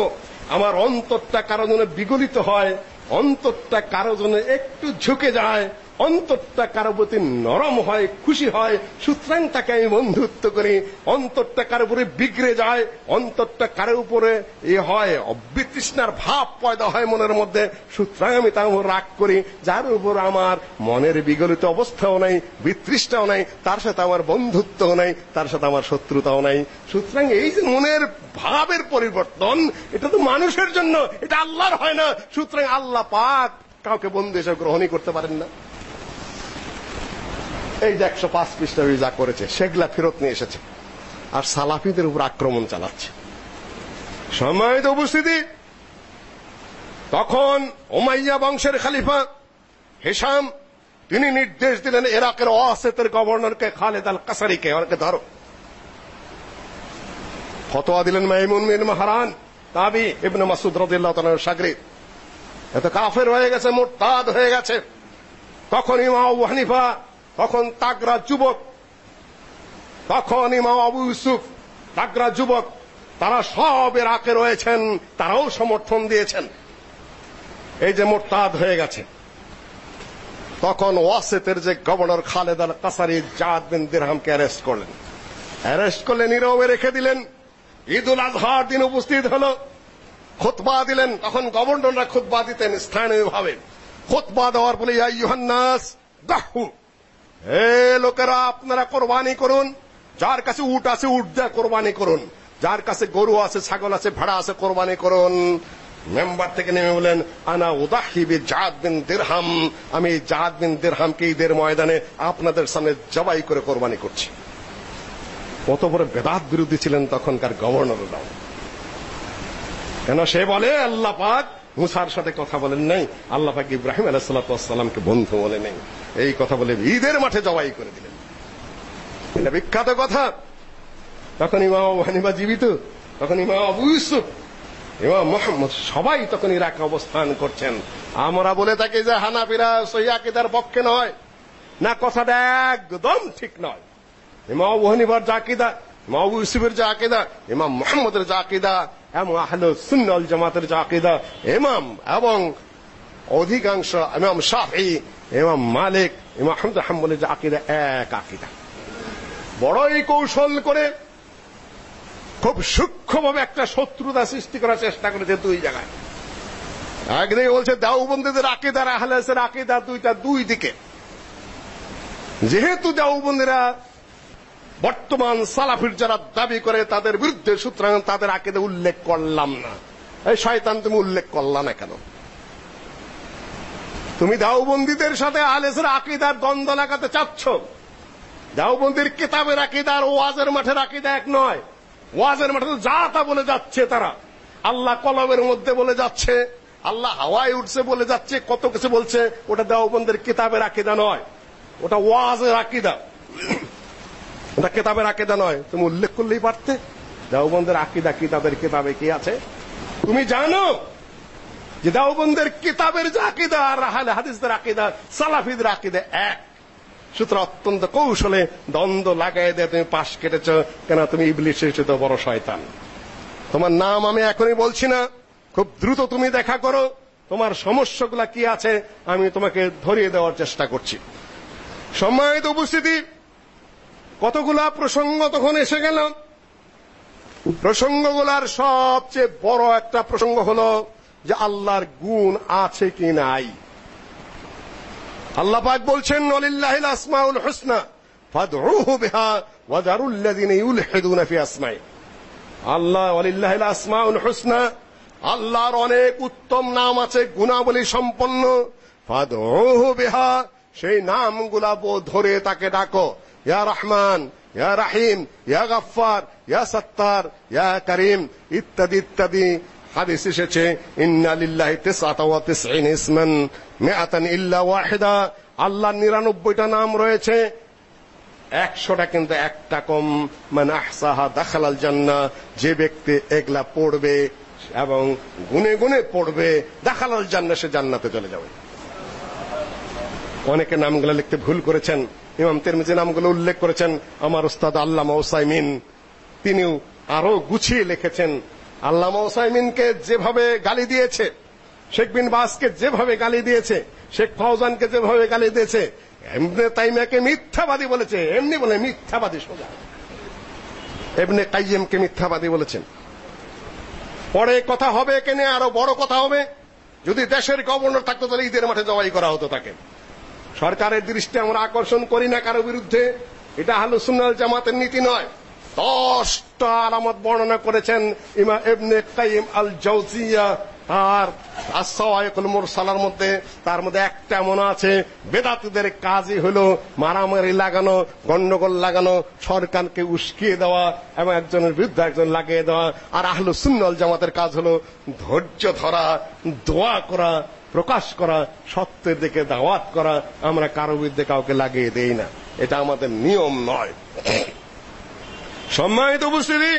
আমার অন্তরটা কারও জন্য বিগলিত হয় অন্তরটা কারও জন্য একটু ঝুঁকে যায় অন্তরটা কারও প্রতি নরম হয়, খুশি হয়, সুতরাং তাকে আমি বন্ধুত্ব করি। অন্তরটা কারও উপরে বিগড়ে যায় অন্তরটা কারও উপরে এ হয়, অবিতৃষ্ণার ভাব পয়দা হয় মনের মধ্যে। সুতরাং আমি তার উপর রাগ করি, যার উপর আমার মনের বিগলিত অবস্থাও নাই, বিতৃষ্ণাও নাই, তার সাথে আমার বন্ধুত্বও নাই, তার সাথে আমার শত্রুতাও নাই। সুতরাং এই যে মনের ভাবের পরিবর্তন, এটা তো মানুষের জন্য, এটা আল্লাহর হয় না। সুতরাং আল্লাহ পাক কাউকে বন্ধু হিসেবে গ্রহণই করতে পারেন না। এই যে একশো পাঁচ পৃষ্ঠা যা করেছে, সেগুলা ফেরত নিয়ে এসেছে। আর সালাফিদের উপর আক্রমণ চালাচ্ছে। সম্মানিত উপস্থিতি, তখন ওমাইয়া বংশের খালিফা হেসাম, তিনি নির্দেশ দিলেন ইরাকের ওয়াসেতের গভর্নরকে খালেদ আল কাসারিকে ওরকে ধরো। ফতোয়া দিলেন মাইমুন বিন মাহারান, তাবি ইবনে মাসুদ রাদিয়াল্লাহু তাআলার শাগরিদ এত কাফের হয়ে গেছে, মুরতাদ হয়ে গেছে। তখন ইমাম আবু হানিফা তখন তাগরা যুবক তখন ইমাম আবু ইউসুফ, তাগরা যুবক, তারা সব ইরাকে রয়েছেন, তারাও সমর্থন দিয়েছেন। এই যে মোরতাদ হয়ে গেছে। তখন ওয়াসেতের যে governor Khalid al Qasri Jad bin দিরহামকে arrest করলেন। অ্যারেস্ট করলে নীরবে রেখে দিলেন। ঈদুল আজহার দিন উপস্থিত হলো। খুতবা দিলেন। তখন গভর্নররা খুতবা দিতেন স্থানীয়ভাবে। খুতবা দেওয়ার বলে, ইয়া ইউহান্নাস দাহু। হে লোকেরা, আপনারা কোরবানি করুন। যার কাছে উট আছে, উট দিয়ে কোরবানি করুন। যার কাছে গরু আছে, ছাগল আছে, ভেড়া আছে, কোরবানি করুন। মেম্বার থেকে নেমে বলেন আনা উদাহি বি জাদ বিন দিরহাম। আমি জাদ বিন দিরহামকে ঈদের ময়দানে আপনাদের সামনে জবাই করে কোরবানি করছি। কত বড় বেদাত বিরোধী ছিলেন তখনকার গভর্নররাও। কেন সে বলে, আল্লাহ পাক মুসার সাথে কথা বলেন নাই, আল্লাহ পাক ইব্রাহিম আলাইহিসসালামকে বন্ধু বলে নেই। এই কথা বলে ঈদের মাঠে জবাই করে দিলেন। এটা বিখ্যাত কথা। তখন ইমাম আবু হানিফা জীবিত, তখন ইমাম আবু ইউসুফ, ইমাম মোহাম্মদ সবাই তখন ইরাকে অবস্থান করছেন। আমরা বলে থাকি যে হানাফিরা সহি আকীদার পক্ষে নয়, না কথাটা একদম ঠিক নয়। ইমাম আবু হানিফার যে আকীদা ইমাম আবু ইউসুফের আকীদা, ইমাম মুহাম্মদের যে আকীদা, এবং আহলে সুন্নাহ জামাতের যে আকীদা, ইমাম এবং অধিকাংশ ইমাম শাফি, ইমাম মালিক, ইমাম আহমদ হাম্বলের যে আকীদা, এক আকীদা। বড়ই কৌশল করে খুব সূক্ষ্মভাবে একটা শত্রুতা সৃষ্টি করার চেষ্টা করেছে দুই জায়গায়। একদিকে বলছে দেওবন্দীদের আকিদার আহলেসের আকিদা, দুইটা দুই দিকে। যেহেতু দেওবন্দীরা বর্তমান সালাফির যারা দাবি করে তাদের বিরুদ্ধে, সুতরাং তাদের আকিদা উল্লেখ করলাম না। এই শয়তান তুমি উল্লেখ করলা না কেন? তুমি দাওবন্দীদের সাথে আলেসের আকিদার দ্বন্দ্ব লাগাতে চাচ্ছ? দাওবন্দির কিতাবের আকিদার ওয়াজের মাঠের আকিদা এক নয়। ওয়াজের মাঠে যা তা বলে যাচ্ছে তারা। আল্লাহ কলমের মধ্যে বলে যাচ্ছে, আল্লাহ হাওয়ায় উঠছে বলে যাচ্ছে, কত কিছু বলছে, ওটা দেওবন্দের কিতাবের আকিদা নয়। ওটা ওয়াজের আকিদা। ওটা কিতাবের আকিদা নয়। তুমি উল্লেখ করলেই পারতে। দেওবন্দের আকিদা কি, তাদের কিতাবে কি আছে? তুমি জানো যে দেওবন্দের কিতাবের যে আকিদা আর আহলে হাদিসদের আকিদা, সালাফিদের আকিদা এক। সুতরাং অত্যন্ত কৌশলে দ্বন্দ্ব লাগাই দিয়ে, তুমি পাশ কেটেছ, কেন তুমি ইবলিশের চেয়ে বড় শয়তান। তোমার নাম আমি এখনই বলছি না। খুব দ্রুত তুমি দেখা করো। তোমার সমস্যাগুলা কি আছে, আমি তোমাকে ধরিয়ে দেওয়ার চেষ্টা করছি। সম্মানিত উপস্থিতি কতগুলা প্রসঙ্গ তখন এসে গেল। প্রসঙ্গগুলার সবচেয়ে বড় একটা প্রসঙ্গ হলো যে আল্লাহর গুণ আছে কি নাই। আল্লাহ পাক বলছেন, ওয়ালিল্লাহিল আসমাউল হুসনা, ফাদউহু বিহা ওয়া যারুল্লাযিনা ইউলহিদুনা ফি আসমাই। আল্লাহ, ওয়ালিল্লাহিল আসমাউল হুসনা, আল্লাহর অনেক উত্তম নাম আছে, গুণাবলী সম্পন্ন। ফাদউহু বিহা, সেই নামগুলা ধরে তাকে ডাকো। ইয়া রহমান ইয়া রাহিম ইয়া গাফফার ইয়া সত্তার ইয়া করিম ইত্যাদি ইত্যাদি হাদিস এসেছে ইন্না লিল্লাহি তিসআতা ওয়া তিসঈন ইসমান মিআতান ইল্লা ওয়াহিদা আল্লাহর 99টা নাম রয়েছে। একশোটা কিন্তু একটা কম। মানে আহসাহা দাখালাল জান্নাহ। যে ব্যক্তি এগলা পড়বে এবং গুনে গুনে পড়বে, দাখালাল জান্নাহ, সে জান্নাতে চলে যাবে। অনেকে নামগুলো লিখতে ভুল করেছেন। ইমাম তিরমিজি নামগুলো উল্লেখ করেছেন আমার উস্তাদ আল্লামা ওসাইমিন। তিনিও আরও গুছিয়ে লিখেছেন, আল্লামা ওসাইমিনকে যেভাবে গালি দিয়েছে, শেখ বিন বাসকে যেভাবে গালি দিয়েছে, শেখ ফাউজানকে যেভাবে গালি দিয়েছে, এমনি তাইমাকে মিথ্যাবাদী বলেছে, এমনি বলে মিথ্যাবাদী সোজা। এমনি কাইয়েমকে মিথ্যাবাদী বলেছেন। পরে কথা হবে কেনে আরও বড় কথা হবে। যদি দেশের গভর্নর থাকতো, তাহলে ঈদের মাঠে জবাই করা হতো তাকে। সরকারের দৃষ্টি আমরা আকর্ষণ করি না কারও বিরুদ্ধে। এটা আহলুসুন্নাল জামাতের নীতি নয়। দশটা আলামত বর্ণনা করেছেন ইমা ইবনে কাইম আল জাওজিয়া আর আসাওয়াইকুল মুরসালার মধ্যে। তার মধ্যে একটা মনে আছে, বেদাতীদের কাজই হলো মারামারি লাগানো, গন্ডগোল লাগানো, সরকারকে উস্কিয়ে দেওয়া এবং একজনের বিরুদ্ধে একজন লাগিয়ে দেওয়া। আর আহলু সুন্নাল জামাতের কাজ হলো ধৈর্য ধরা, দোয়া করা প্রকাশ করা, সত্যের দিকে দাওয়াত করা, আমরা কারও বিরুদ্ধে কাউকে লাগিয়ে দেই না। এটা আমাদের নিয়ম নয়। সম্মানিত উপস্থিতি,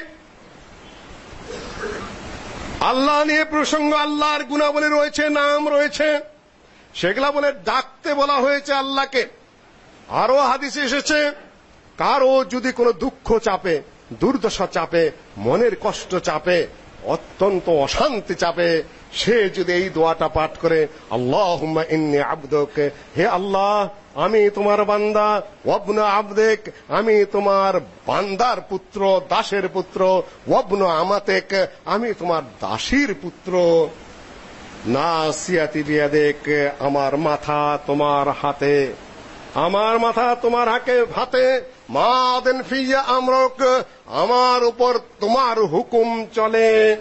আল্লাহ নিয়ে প্রসঙ্গ, আল্লাহর গুণাবলী রয়েছে, নাম রয়েছে। সেগুলা বলে ডাকতে বলা হয়েছে আল্লাহকে। আরও হাদিসে এসেছে, কারও যদি কোনো দুঃখ চাপে, দুর্দশা চাপে, মনের কষ্ট চাপে অত্যন্ত অশান্তি চাপে সে যদি এই দোয়াটা পাঠ করে, আল্লাহুম্মা ইন্নী আবদুক হে আল্লাহ, আমি তোমার বান্দা, ওয়াবনা আবদেক, আমি তোমার বান্দার পুত্র, দাসের পুত্র, ওয়াবনা আমাতেক, আমি তোমার দাসীর পুত্র। না নাসিয়াতি বিয়াদেক, আমার মাথা তোমার হাতে, আমার মাথা তোমার হাতে মাদেন ফিয়া আমরক আমার উপর তোমার হুকুম চলে।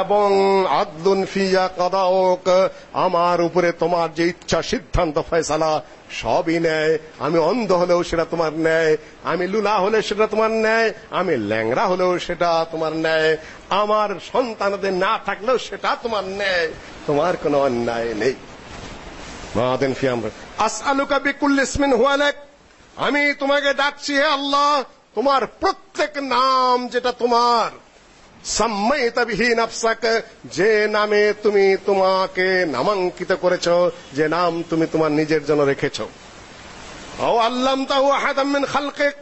এবং আদলুন ফিয়া কাদাওক আমার উপরে তোমার যে ইচ্ছা সিদ্ধান্ত, ফয়সালা, সবই নেয়। আমি অন্ধ হলেও সেটা তোমার নেয়। আমি লুলা হলে সেটা তোমার নেয়। আমি ল্যাংড়া হলেও সেটা তোমার নেয়। আমার সন্তানদের না থাকলেও সেটা তোমার নেয়। তোমার কোনো অন্যায় নেই। মাদেন ফিয়া আমরক আসআলুকা বিকুল্লি ইসমিন হুয়া আমি তোমাকে ডাকছি হে আল্লাহ, তোমার প্রত্যেক নাম যেটা তোমার। সাম্মাইতা বিহি যে নামে তুমি তোমাকে নামাঙ্কিত করেছ, যে নাম তুমি তোমার নিজের জন্য রেখেছ। ও আল্লাহ তাহু আহাদাম মিন খালকিক,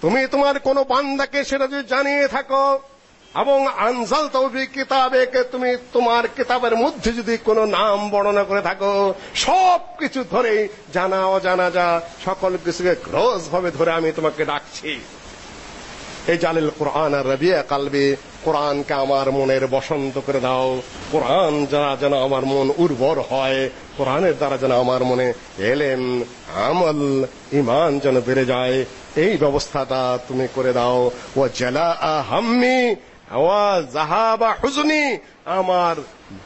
তুমি তোমার কোন বান্দাকে সেটা যদি জানিয়ে থাকো এবং আনজাল তৌফি কিতাবেকে তুমি তোমার কিতাবের মধ্যে যদি কোনো নাম বর্ণনা করে থাকো সব কিছু ধরে জানা অজানা যা সকল কিছুকে ক্রস ভাবে ধরে আমি তোমাকে ডাকছি। এই জালিল কোরআন আর রবিয়া কালবে, কোরআনকে আমার মনের বসন্ত করে দাও। কোরআন যারা যেন আমার মন উর্বর হয়, কোরআনের দ্বারা যেন আমার মনে এলেন আমল ইমান যেন বেড়ে যায়, এই ব্যবস্থাটা তুমি করে দাও। ও জেলা হাম্মি ওয়া জাহাবা হুজনি, আমার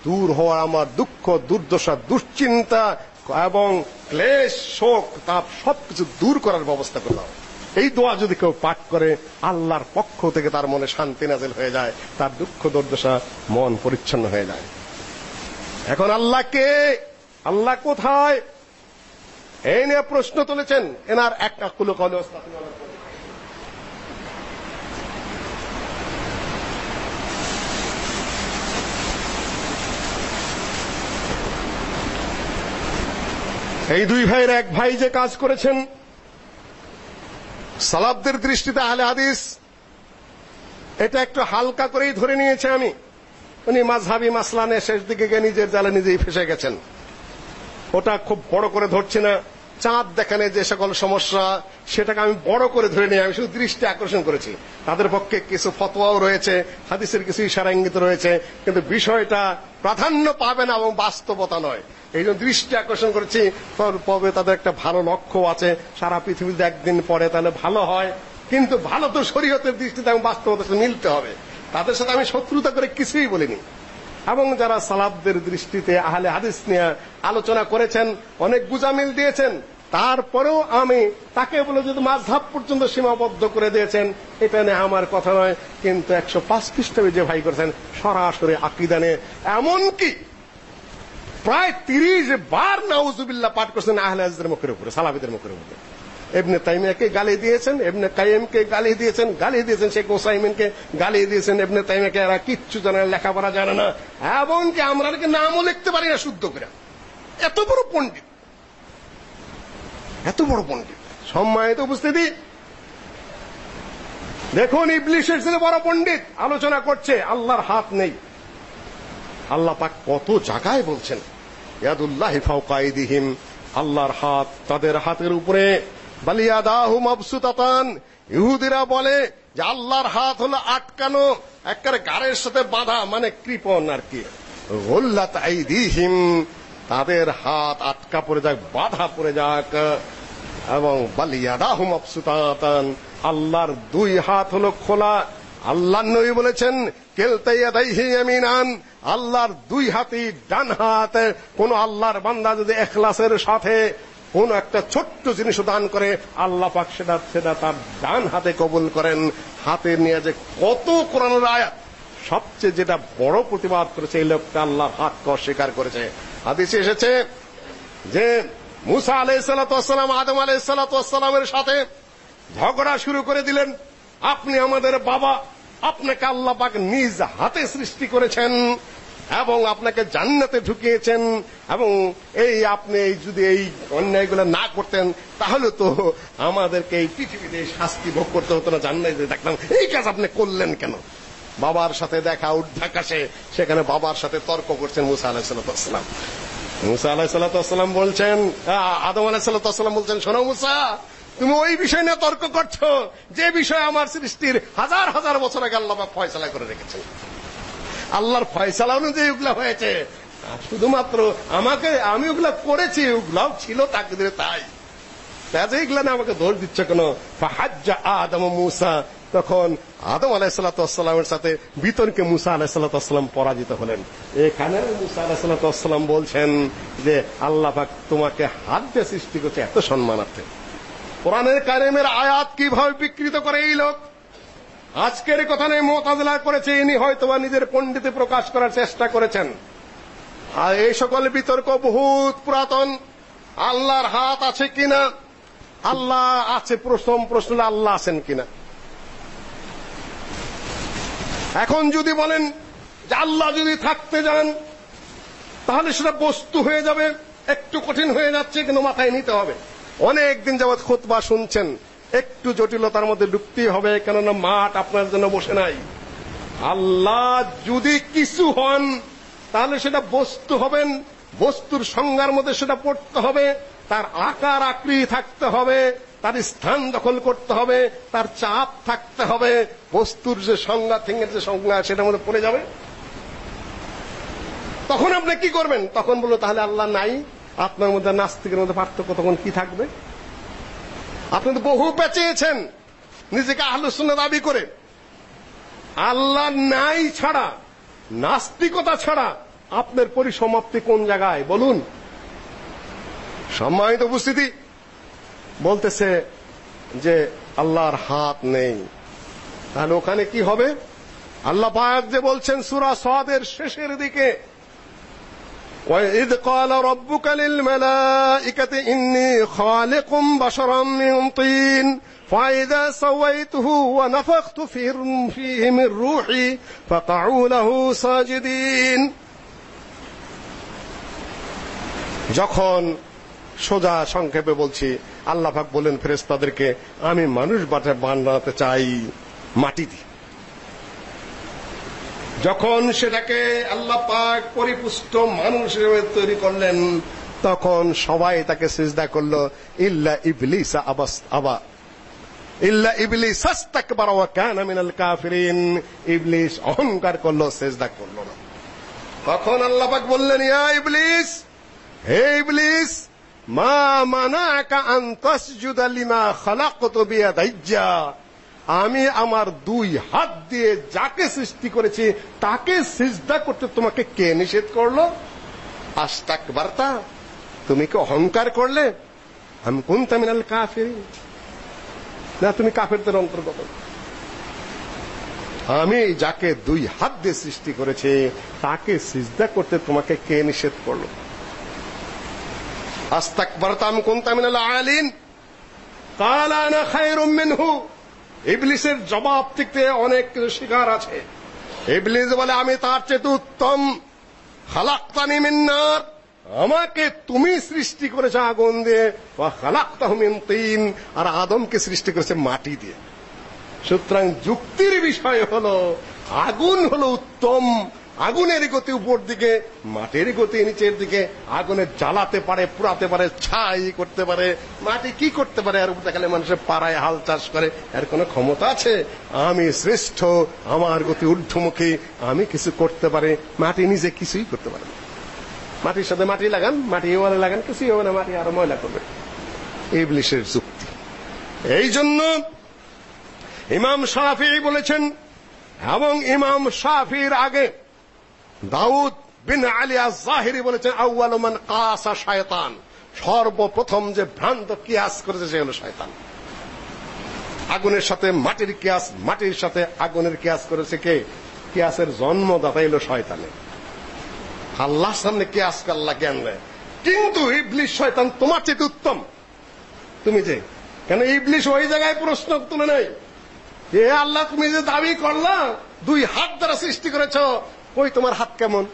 দূর হওয়া আমার দুঃখ, দুর্দশা, দুশ্চিন্তা এবং ক্লেশ, শোক, তাপ সবকিছু দূর করার ব্যবস্থা করে দাও। এই দোয়া যদি কেউ পাঠ করে, আল্লাহর পক্ষ থেকে তার মনে শান্তি নাজিল হয়ে যায়, তার দুঃখ, দুর্দশা মন পরিচ্ছন্ন হয়ে যায়। এখন আল্লাহকে, আল্লাহ কোথায়? এই নিয়ে প্রশ্ন তুলেছেন। এনার একটা কুলো এই দুই ভাইয়ের এক ভাই যে কাজ করেছেন সালাবদের দৃষ্টিতে আহলে হাদিস, এটা একটু হালকা করেই ধরে নিয়েছে আমি। উনি মাঝহাবি মাসলানে শেষ দিকে গিয়ে নিজের জালে নিজেই ফেসে গেছেন। ওটা খুব বড় করে ধরছি না। চাঁদ দেখানে যে সকল সমস্যা, সেটাকে আমি বড় করে ধরে নিয়ে আমি শুধু দৃষ্টি আকর্ষণ করেছি। তাদের পক্ষে কিছু ফতোয়াও রয়েছে, হাদিসের কিছু ইশারা ইঙ্গিত রয়েছে, কিন্তু বিষয়টা প্রাধান্য পাবে না এবং বাস্তবতা নয়। এই জন্য দৃষ্টি আকর্ষণ করেছি। তবে তাদের একটা ভালো লক্ষ্য আছে। সারা পৃথিবীতে একদিন পরে তাহলে ভালো হয়। কিন্তু ভালো তো শরীয়তের দৃষ্টিতে এবং বাস্তবতার সাথে মিলতে হবে। তাদের সাথে আমি শত্রুতা করে কিছুই বলিনি। এবং যারা সালাবদের দৃষ্টিতে আহলে হাদিস নিয়ে আলোচনা করেছেন, অনেক গুজামিল দিয়েছেন, তারপরেও আমি তাকে বলে যদি মাঝহাব পর্যন্ত সীমাবদ্ধ করে দিয়েছেন, এটা নিয়ে আমার কথা নয়। কিন্তু একশো পাঁচ খ্রিস্টাব্দে যে ভাই করেছেন, সরাসরি আকিদা নিয়ে। এমনকি প্রায় তিরিশ বার নাউজুবিল্লাহ পাঠ করছেন আহলে হাদিসদের মুখের উপরে সালাবিদের মুখের উপরে। ইবনে তাইমিয়াকে গালি দিয়েছেন, ইবনে কাইয়িমকে গালি দিয়েছেন গালি দিয়েছেন শেখ ওসাইমিনকে গালি দিয়েছেন, ইবনে তাইমিয়াকে এরা কিচ্ছু জানে না, লেখাপড়া জানে না, এমনকি আমরা নামও লিখতে পারি না শুদ্ধ করে। এত বড় পণ্ডিত। এত বড় পণ্ডিত। সম্মানিত উপস্থিতি, দেখুন ইবলিশের ছেলে বড় পণ্ডিত আলোচনা করছে, আল্লাহর হাত নেই। আল্লাহ পাক কত জায়গায় বলছেন, ইয়াদুল্লাহি ফাওকা আল্লাহর হাত তাদের হাতের উপরে বালিয়াদাহু মাবসুতাতান ইহুদিরা বলে যে আল্লাহর হাত হলো আটকানো, একবারে গাড়ের সাথে বাঁধা মানে কৃপণ আর কি। গোল্লাত আইদিহিম, তাদের হাত আটকা পড়ে যাক, বাধা পড়ে যাক, এবং বালিয়াদাহু মাবসুতাতান আল্লাহর দুই হাত হলো খোলা আল্লাহ নবী বলেছেন কেলতাইয়াদাইহি ইয়ামিনান আল্লাহর দুই হাতই ডান হাত, কোন আল্লাহর বান্দা যদি এখলাসের সাথে কোন একটা ছোট্ট জিনিস দান করে, আল্লাহ পাক সেটা সেটা তার ডান হাতে কবুল করেন। হাতে নিয়ে যে কত কোরআনের আয়াত, সবচেয়ে যেটা বড় প্রতিবাদ করেছে এই লোকটা আল্লাহর হাতকে অস্বীকার করেছে। হাদিসে এসেছে যে মুসা আলাইহিসসালাম আদম আলাইহিসসালামের সাথে ঝগড়া শুরু করে দিলেন। আপনি আমাদের বাবা, আপনাকে আল্লাহ পাক নিজ হাতে সৃষ্টি করেছেন এবং আপনাকে জান্নাতে ঢুকিয়েছেন এবং এই আপনি যদি এই অন্যায়গুলো না করতেন, তাহলে তো আমাদেরকে এই পৃথিবীতে শাস্তি ভোগ করতে হতো না, জান্নাতে দেখতাম। এই কাজ আপনি করলেন কেন? বাবার সাথে দেখা উর্ধাকাশে সেখানে বাবার সাথে তর্ক করছেন মুসা আলাইহিসসালাম মুসা আলাইহিসসালাম বলছেন আদম আলাইহিসসালাম বলছেন, শোনো মুসা তুমি ওই বিষয় নিয়ে তর্ক করছ। যে বিষয় আমার সৃষ্টির হাজার হাজার বছর আগে আল্লাহ ফয়সালা করে রেখেছেন। আল্লাহর ফয়সালা অনুযায়ী ওগুলা হয়েছে। শুধুমাত্র আমাকে আমি ওগুলা করেছি, ওগুলাও ছিল তাকদিরে তাই। তাই এইগুলা না আমাকে দোষ দিচ্ছে কেন? ফাহাজ্জা আদম মুসা। তখন আদম আলাইসাল্লামের সাথে বিতর্কে মুসা আলাইসাল্লাম পরাজিত হলেন। এখানে মুসা আলাইসাল্লাম বলছেন যে, আল্লাহ তোমাকে হাত দিয়ে সৃষ্টি করছে এত সম্মানার্থে। কোরআনের কারিমের আয়াত কীভাবে বিকৃত করে এই লোক? আজকের কথা নেই মোতাজলা করেছে, ইনি হয়তোবা নিজের পণ্ডিতে প্রকাশ করার চেষ্টা করেছেন। আর এই সকল বিতর্ক বহুত পুরাতন। আল্লাহর হাত আছে কিনা? আল্লাহ আছে, প্রথম প্রশ্ন আল্লাহ আছেন কিনা? এখন যদি বলেন যে আল্লাহ যদি থাকতে যান, তাহলে সেটা বস্তু হয়ে যাবে, একটু কঠিন হয়ে যাচ্ছে, কিন্তু মাথায় নিতে হবে। অনেক দিন যাবৎ খুতবা শুনছেন। একটু জটিলতার মধ্যে ঢুকতেই হবে, কেননা মাঠ আপনার জন্য বসে নাই। আল্লাহ যদি কিছু হন, তাহলে সেটা বস্তু হবেন, বস্তুর সংজ্ঞার মধ্যে সেটা পড়তে হবে, তার আকার আকৃতি থাকতে হবে, তার স্থান দখল করতে হবে, তার চাপ থাকতে হবে, বস্তুর যে সংজ্ঞা থিঙ্গের যে সংজ্ঞা, সেটার মধ্যে পড়ে যাবে। তখন আপনি কি করবেন? তখন বলল, তাহলে আল্লাহ নাই। আপনার মধ্যে নাস্তিকের মধ্যে পার্থক্য তখন কি থাকবে? আপনি তো বহু পেঁচিয়েছেন নিজেকে আহলুসুন্না দাবি করে। আল্লাহ নাই ছাড়া, নাস্তিকতা ছাড়া আপনার পরিসমাপ্তি কোন জায়গায়? বলুন। সম্মানিত উপস্থিতি, বলতেছে যে আল্লাহর হাত নেই। তাহলে ওখানে কি হবে? আল্লাহ পাক যে বলছেন, সূরা সাদের শেষের দিকে وإذ قال ربك للملائكة إني خالق بشرا من طين فإذا سويته ونفخت فيه من روحي فقعوا له ساجدين যখন সোজা সংক্ষেপে বলছি আল্লাহ পাক বলেন ফেরেশতাদেরকে আমি মানুষ বাটা বানাতে চাই মাটি দিয়ে যখন সেটাকে আল্লাহ পাক পরিপুষ্ট মানুষ হিসেবে তৈরি করলেন, তখন সবাই তাকে সিজদা করল, ইল্লা ইবলিস আবাস, আবা। ইল্লা ইবলিস আস্তাকবারা ওয়া কানা মিনাল কাফিরিন। ইবলিস অহংকার করল, সিজদা করল না। তখন আল্লাহ পাক বললেন, ইয়া ইবলিস, হে ইবলিস, মা মানাকা আন তাসজুদা লিমা খালাকতু বিয়াদাইয়া আমি আমার দুই হাত দিয়ে যাকে সৃষ্টি করেছি তাকে সিজদা করতে তোমাকে কে নিষেধ করলো আস্তাকবারতা তুমি কি অহংকার করলে আমি কুনতা মিনাল কাফিরিন না তুমি কাফেরদের অন্তর্গত আমি যাকে দুই হাত দিয়ে সৃষ্টি করেছি তাকে সিজদা করতে তোমাকে কে নিষেধ করলো আস্তাকবারতা আমি কুনতা মিনাল আলিন قال انا خير منه ইবলিসের জবাব থেকে অনেক কিছু শিকার আছে। ইবলিস বলে, আমি তার চেয়ে উত্তম। খালাক্তানি মিন নার আমাকে তুমি সৃষ্টি করেছ আগুন দিয়ে। বা হালাক্তা মিন তিন। আর আদমকে সৃষ্টি করেছে মাটি দিয়ে। সুতরাং যুক্তির বিষয় হলো, আগুন হলো উত্তম। আগুনের গতি উপর দিকে, মাটির গতি নিচের দিকে, আগুনে জ্বালাতে পারে পুরাতে পারে, ছাই করতে পারে। মাটি কি করতে পারে? আর দেখালে মানুষের পাড়ায় হাল চাষ করে। এর কোনো ক্ষমতা আছে? আমি শ্রেষ্ঠ, আমার গতি ঊর্ধ্বমুখী, আমি কিছু করতে পারে। মাটি নিজে কিছুই করতে পারে মাটির সাথে মাটি লাগান, মাটি ওয়ালে লাগান, কিছুই হবে না, মাটি আরও ময়লা করবে। ইবলিশের যুক্তি। এই জন্য ইমাম শাফি বলেছেন, এবং ইমাম শাফির আগে দাউদ বিন আলী আজ-জাহিরি বলেছেন, আউয়ালু মান কাসা শয়তান। সর্বপ্রথম যে ভ্রান্ত কিয়াস করেছে, সে হলো শয়তান। আগুনের সাথে মাটির কিয়াস, মাটির সাথে আগুনের কিয়াস করেছে কে? কিয়াসের জন্মদাতা হলো শয়তানের আল্লাহর সামনে কিয়াস আল্লাহ জ্ঞান দেয়। কিন্তু ইবলিশ শয়তান তোমার চেয়ে উত্তম। তুমি যে, কেন ইবলিশ ওই জায়গায় প্রশ্ন তুলে নেই যে আল্লাহ, তুমি যে দাবি করলা, দুই হাত দ্বারা সৃষ্টি করেছ কই তোমার হাত কেমন?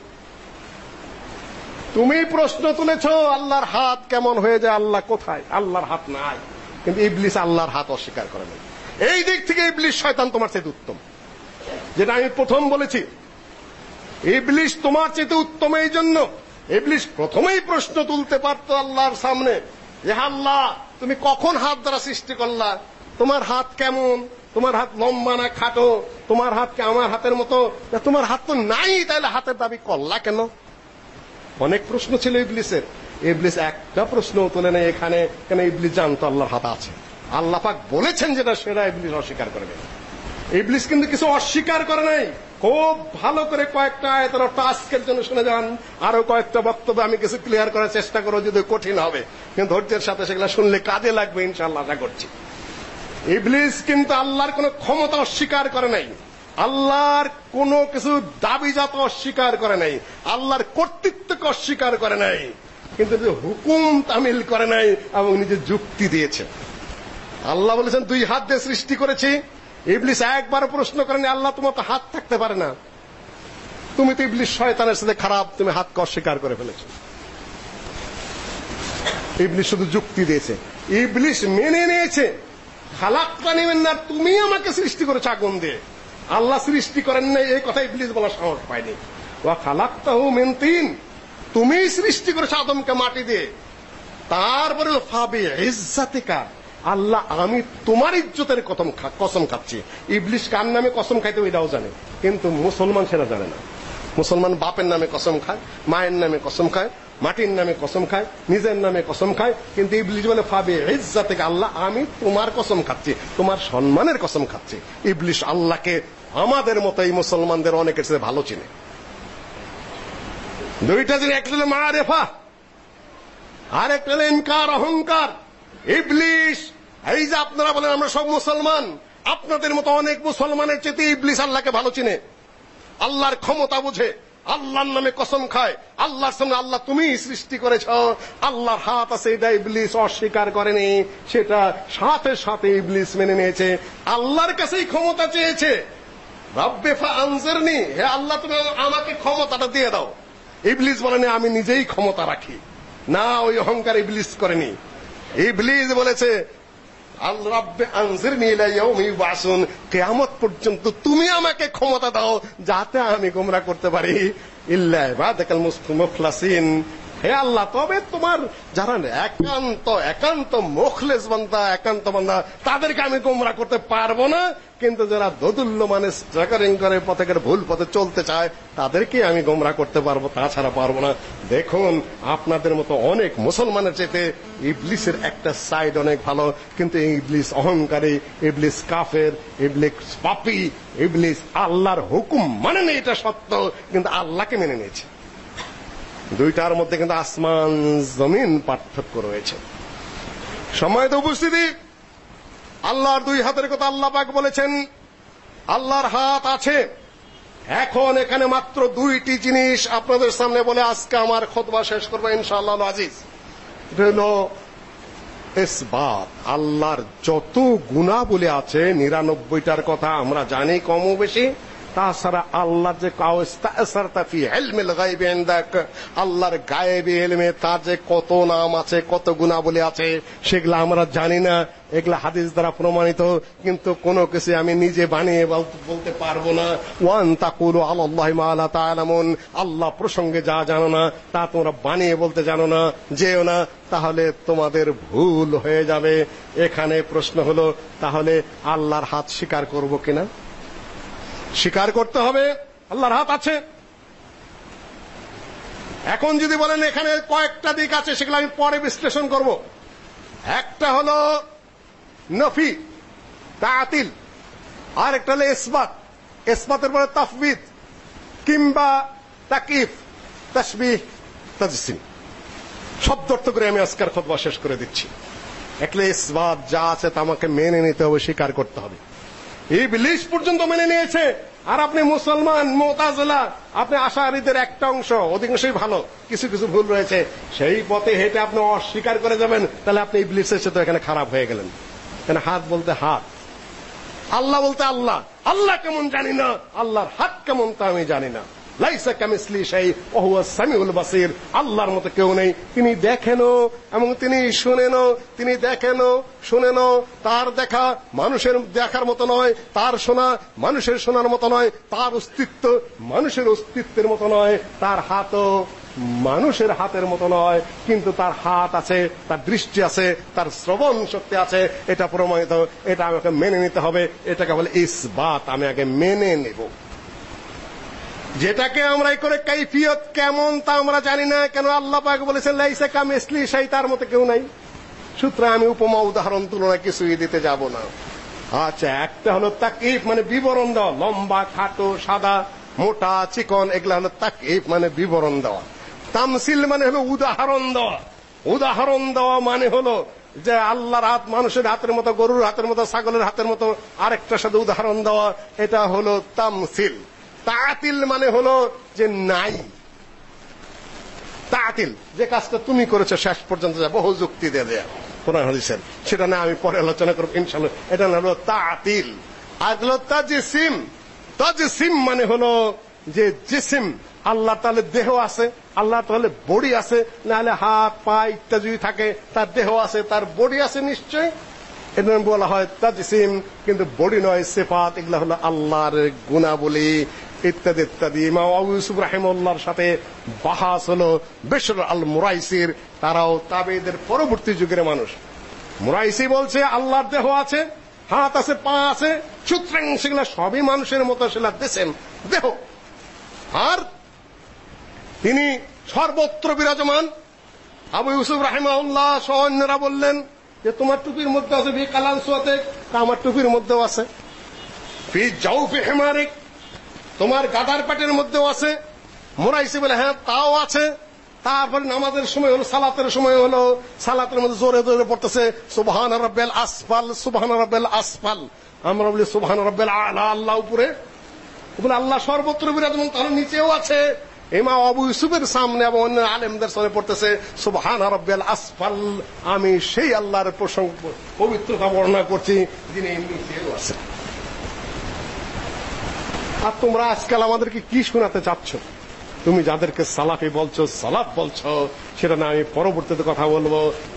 তুমি প্রশ্ন তুলেছ, আল্লাহর হাত কেমন হয়ে যায়, আল্লাহ কোথায়? আল্লাহর হাত নাই। কিন্তু ইবলিস আল্লাহর হাত অস্বীকার করে না এই দিক থেকে ইবলিস শয়তান তোমার চেয়ে উত্তম। যেটা আমি প্রথম বলেছি, ইবলিস তোমার চেয়ে উত্তম এই জন্য। ইবলিস প্রথমেই প্রশ্ন তুলতে পারত আল্লাহর সামনে, যে আল্লাহ, তুমি কখন হাত দ্বারা সৃষ্টি করলা? তোমার হাত কেমন? তোমার হাত লম্বা না খাটো, তোমার হাত কি আমার হাতের মতো, না তোমার হাত তো নাই তাহলে হাতের দাবি করলা কেন? অনেক প্রশ্ন ছিল ইবলিসের। ইবলিস একটা প্রশ্ন তোলে না এখানে কেন ইবলিস জানতো আল্লাহর হাত আছে? আল্লাহ পাক বলেছেন যেটা, সেটা ইবলিস অস্বীকার করবে ইবলিস কিন্তু কিছু অস্বীকার করে নাই। খুব ভালো করে কয়েকটা আয়াতের আজকের জন্য শুনে যান। আরও কয়েকটা বক্তব্য আমি কিছু ক্লিয়ার করার চেষ্টা করব, যদি কঠিন হবে। কিন্তু ধৈর্যের সাথে সেগুলো শুনলে কাজে লাগবে, ইনশাআল্লাহ, আশা করছি। ইবলিস কিন্তু আল্লাহর কোনো ক্ষমতা অস্বীকার করে নাই। আল্লাহর কোনো কিছু দাবিজাত অস্বীকার করে নাই। আল্লাহর কর্তৃত্বকে অস্বীকার করে নাই। কিন্তু যে হুকুম তামিল করে নাই এবং নিজে যুক্তি দিয়েছে। আল্লাহ বলেছেন, দুই হাত দিয়ে সৃষ্টি করেছি। ইবলিস একবার প্রশ্ন করেনি, আল্লাহ তোমার তো হাত থাকতে পারে না। তুমি তো ইবলিস শয়তানের সাথে খারাপ, তুমি হাতকে অস্বীকার করে ফেলেছো। ইবলিস শুধু যুক্তি দিয়েছে। ইবলিস মেনে নিয়েছে খালাক্তা নেবেন না, তুমি আমাকে সৃষ্টি করেছ আগুন দিয়ে। আল্লাহ সৃষ্টি করেন নাই, এই কথা ইবলিস বলার সাহস পায়নি। ওয়া খালাক্তাহু মিন তিন। তুমি সৃষ্টি করেছ আদমকে মাটি দিয়ে। তারপরে ফাবি ইজ্জাতিকা। আল্লাহ, আমি তোমার ইজ্জতের কসম কসম খাচ্ছি। ইবলিস কার নামে কসম খাইতে ওইটাও জানে। কিন্তু মুসলমান সেটা জানে না। মুসলমান বাপের নামে কসম খায়, মায়ের নামে কসম খায় মাটির নামে কসম খায়, নিজের নামে কসম খায়, কিন্তু ইবলিস বলে, ফাবে ইজ্জা থেকে আল্লাহ, আমি তোমার কসম খাচ্ছি, তোমার সম্মানের কসম খাচ্ছি। ইবলিস আল্লাহকে আমাদের মতো এই মুসলমানদের অনেকের সাথে ভালো চিনে। দুইটা জিনিস, একটা হলো মারেফা আর একটা হলো ইনকার, অহংকার। ইবলিস, এই যে আপনারা বলেন, আমরা সব মুসলমান। আপনাদের মতো অনেক মুসলমানের চেয়ে ইবলিস আল্লাহকে ভালো চিনে। আল্লাহর ক্ষমতা বুঝে। আল্লাহর নামে কসম খায়। আল্লাহর সামনে আল্লাহ তুমি সৃষ্টি করেছ। আল্লাহর হাত আছে, এটা ইবলিস অস্বীকার করেনি। সেটা সাথে সাথে ইবলিস মেনে নিয়েছে। আল্লাহর কাছেই ক্ষমতা চেয়েছে। রব্বে ফা আনজারনি হে আল্লাহ, তুমি আমাকে ক্ষমতাটা দিয়ে দাও। ইবলিস বলেনি আমি নিজেই ক্ষমতা রাখি। না, ওই অহংকার ইবলিস করেনি। ইবলিস বলেছে আল রাব্বে আনজিরনি ইলা ইয়াউমি ইবাসুন কিয়ামত পর্যন্ত তুমি আমাকে ক্ষমতা দাও যাতে আমি গোমরা করতে পারি। ইল্লা ইবাদাকাল মুখলাসিন হে আল্লাহ, তবে তোমার যারা একান্ত একান্ত মুখলেস বান্দা, একান্ত বান্দা, তাদেরকে আমি গোমরা করতে পারব না। কিন্তু যারা দদুল্য মানে স্ট্রাকারিং করে, পথের ভুল পথে চলতে চায়, তাদেরকে আমি গোমরা করতে পারব, তাছাড়া পারব না। দেখুন, আপনাদের মতো অনেক মুসলমানের চেতে ইবলিসের একটা সাইড অনেক ভালো, কিন্তু এই ইবলিস অহংকারী, ইবলিস কাফের, ইবলিস পাপি, ইবলিস আল্লাহর হুকুম মানে নেই, এটা সত্য, কিন্তু আল্লাহকে মেনে নিয়েছে। দুইটার মধ্যে কিন্তু আসমান, জমিন পার্থক্য রয়েছে। সময় তো উপস্থিতি। আল্লাহর দুই হাতের কথা আল্লাহ পাক বলেছেন, আল্লাহর হাত আছে। এখন এখানে মাত্র দুইটি জিনিস আপনাদের সামনে বলে আজকে আমার খতবা শেষ করব ইনশাআল্লাহ আজিজ। ইসবাত আল্লাহর যত গুণা বলে আছে, নিরানব্বইটার কথা আমরা জানি কম বেশি। তাছাড়া আল্লাহ যে আল্লাহর গায়েবী ইলমে তার যে কত নাম আছে, কত গুণাবলী আছে, সেগুলো আমরা জানি না, এগুলা হাদিস দ্বারা প্রমাণিত, কিন্তু কোনো কিছু আমি নিজে বানিয়ে বলতে পারব না। ওয়ান তাকুলু আলাল্লাহি মা লা তাআলামুন, আল্লাহ প্রসঙ্গে যা জানো না, তা তোমরা বানিয়ে বলতে জানো না, যেও না, তাহলে তোমাদের ভুল হয়ে যাবে। এখানে প্রশ্ন হলো, তাহলে আল্লাহর হাত স্বীকার করব কিনা? স্বীকার করতে হবে, আল্লাহর হাত আছে। এখন যদি বলেন এখানে কয়েকটা দিক আছে, সেগুলো আমি পরে বিশ্লেষণ করব। একটা হলো নফি, তাতিল আর একটা হলো ইসবাত। ইসবাতের পরে তাফবিদ, কিংবা তাকিফ তাসবিহ তাজসিম। শব্দ অর্থ করে আমি আজকের খতবা শেষ করে দিচ্ছি। একটা ইসবাত যা আছে তা আমাকে মেনে নিতে হবে, স্বীকার করতে হবে। ইবলিস পর্যন্ত মেনে নিয়েছে। আর আপনি মুসলমান, মোতাজলা, আপনি আশারিদের একটা অংশ, অধিকাংশই ভালো। কিছু কিছু ভুল রয়েছে। সেই পথে হেঁটে আপনি অস্বীকার করে যাবেন, তাহলে আপনি ইবলিসের সাথে এখানে খারাপ হয়ে গেলেন। কেন হাত বলতে হাত। আল্লাহ বলতে আল্লাহ। আল্লাহ কেমন জানি না, আল্লাহর হাত কেমন তা আমি জানি না। লাইসা কামিসলি শাই, ওহুয়া সামিউল বাসির। আল্লাহর মতো কেউ নেই। তিনি দেখেনও, এবং তিনি শুনেনও, তিনি দেখেনও, শুনেনও। তার দেখা মানুষের দেখার মতো নয়, তার শোনা মানুষের শোনার মতো নয়, তার অস্তিত্ব মানুষের অস্তিত্বের মতো নয়, তার হাতও মানুষের হাতের মতো নয়, কিন্তু তার হাত আছে, তার দৃষ্টি আছে, তার শ্রবণ শক্তি আছে, এটা প্রমাণিত, এটা আমাকে মেনে নিতে হবে, এটাকে বলে ইসবাত, আমি আগে মেনে নেব। যেটাকে আমরা করে কাইফিয়ত কেমন তা আমরা জানি না। কেন আল্লাহ পাক বলেছেন, লাইসা কামিসলি সেই তার মতো কেউ নাই। সূত্রে আমি উপমা উদাহরণ তুলনা কিছুই দিতে যাব না। আচ্ছা একটা হলো তাকিফ মানে বিবরণ দেওয়া। লম্বা, খাটো, সাদা, মোটা, চিকন, এগুলা হলো তাকিফ মানে বিবরণ দেওয়া। তামসিল মানে হলো উদাহরণ দেওয়া। উদাহরণ দেওয়া মানে হলো যে আল্লাহর হাত মানুষের হাতের মতো, গরুর হাতের মতো, ছাগলের হাতের মতো আরেকটার সাথে উদাহরণ দেওয়া। এটা হলো তামসিল। তাতিল মানে হলো যে নাই। তাতিল, যে কাজটা তুমি করেছ শেষ পর্যন্ত যা বহু যুক্তি দিয়ে দেয়া। কোরআন হাদিসের। সেটা না, আমি পরে আলোচনা করব ইনশাআল্লাহ এটা হলো তাতিল। আর হলো তাজিসিম। তাজিসিম মানে হলো যে জিসিম, আল্লাহ তাহলে দেহ আছে, আল্লাহ তাহলে বডি আছে, নাহলে হাত, পা ইত্যাদি থাকে, তার দেহ আছে, তার বডি আছে নিশ্চয় এটা বলা হয় তাজিসিম, কিন্তু বডি নয়, সিফাত, এগুলো হলো আল্লাহর গুণাবলী। ইত্যাদি ইত্যাদি। ইমাম আবু ইউসুফ রাহিমউল্লাহর সাথে বাহাস হলো বেশর আল মুরাইসির। তারাও তাবেদের পরবর্তী যুগের মানুষ। মুরাইসি বলছে, আল্লাহর দেহ আছে, হাত আছে, পা আছে, সুতরাং সেগুলো সবই মানুষের মতো সেগুলো দেশেন দেহ। আর তিনি সর্বত্র বিরাজমান। আবু ইউসুফ রাহিমাউল্লাহ সৈন্যরা বললেন যে, তোমার টুপির মধ্যে আছে ভি কালান সোয়াতে আমার টুপির মধ্যেও আছে। ফি জাউফি হিমারিক তোমার গাদার পেটের মধ্যেও আছে মোরাইসি বলে হ্যাঁ তাও আছে। তারপরে নামাজের সময় হলো, সালাতের সময় হলো, সালাতের মধ্যে জোরে জোরে পড়তেছে সুবহান রাব্বিল আসফাল সুবহান রাব্বিল আসফাল। আমরা বলি সুবহান রাব্বিল আলা, আল্লাহ উপরে। বলে, আল্লাহ সর্বত্র বিরাজমান তার নিচেও আছে। ইমাম আবু ইউসুফের সামনে এবং অন্য আলেমদের সামনে পড়তেছে সুবহান রাব্বিল আসফাল। আমি সেই আল্লাহর প্রসঙ্গ, পবিত্রতা বর্ণনা করছি, যিনি নিচেও আছেন। আর তোমরা আজকাল আমাদেরকে কি শোনাতে চাচ্ছ? তুমি যাদেরকে সালাফি বলছো, সালাফ বলছো সেটা না আমি পরবর্তীতে কথা বলব।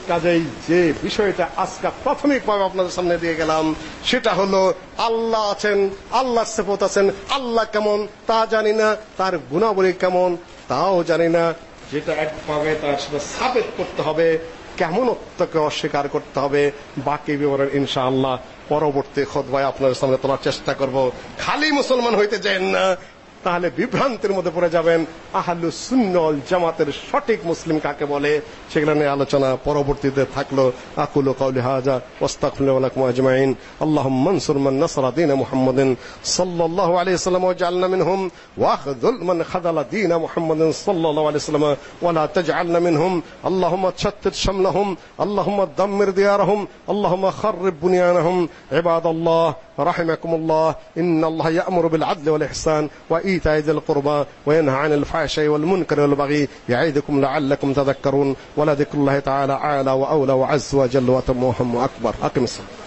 কাজেই যে বিষয়টা আজকে প্রাথমিকভাবে আপনাদের সামনে দিয়ে গেলাম, সেটা হলো আল্লাহ আছেন আল্লাহ সেপত আছেন, আল্লাহ কেমন তা জানি না, তার গুণাবলী কেমন তাও জানি না। যেটা একভাবে তার সাথে সাবেত করতে হবে কেমনত্বকে অস্বীকার করতে হবে? বাকি বিবরণ ইনশাআল্লাহ পরবর্তী খোদবায় আপনাদের সামনে তোলার চেষ্টা করব। খালি মুসলমান হইতে চান না। তাহলে বিভ্রান্তির মধ্যে পড়ে যাবেন আহলু সুন্নল জামাতের সঠিক মুসলিম কাকে বলে সেগুলো নিয়ে আলোচনা পরবর্তীতে থাকলো আকুলু কাউলি হাজা ওয়াস্তাগফিরু লাকুম আজমাইন আল্লাহুম্মা আনসুর মান নাসরা দীন মুহাম্মাদিন সাল্লাল্লাহু আলাইহি ওয়াসাল্লাম ওয়াজআলনা মিনহুম ওয়াখযুল মান খাযালা দীন মুহাম্মাদিন সাল্লাল্লাহু আলাইহি ওয়াসাল্লাম ওয়ালা তাজআলনা মিনহুম আল্লাহুম্মা শাত্তিত শামলাহুম আল্লাহুম্মা দাম্মির দিয়ারহুম আল্লাহুম্মা খাররিব বুনিয়ানহুম ইবাদাল্লাহ رحمكم الله إن الله يأمر بالعدل والإحسان وإيتاء ذي القربى وينهى عن الفحشاء والمنكر والبغي يعظكم لعلكم تذكرون. ولذكر الله تعالى أعلى وأولى وعز وجل وأتم وهم وأكبر. أقم الصلاة.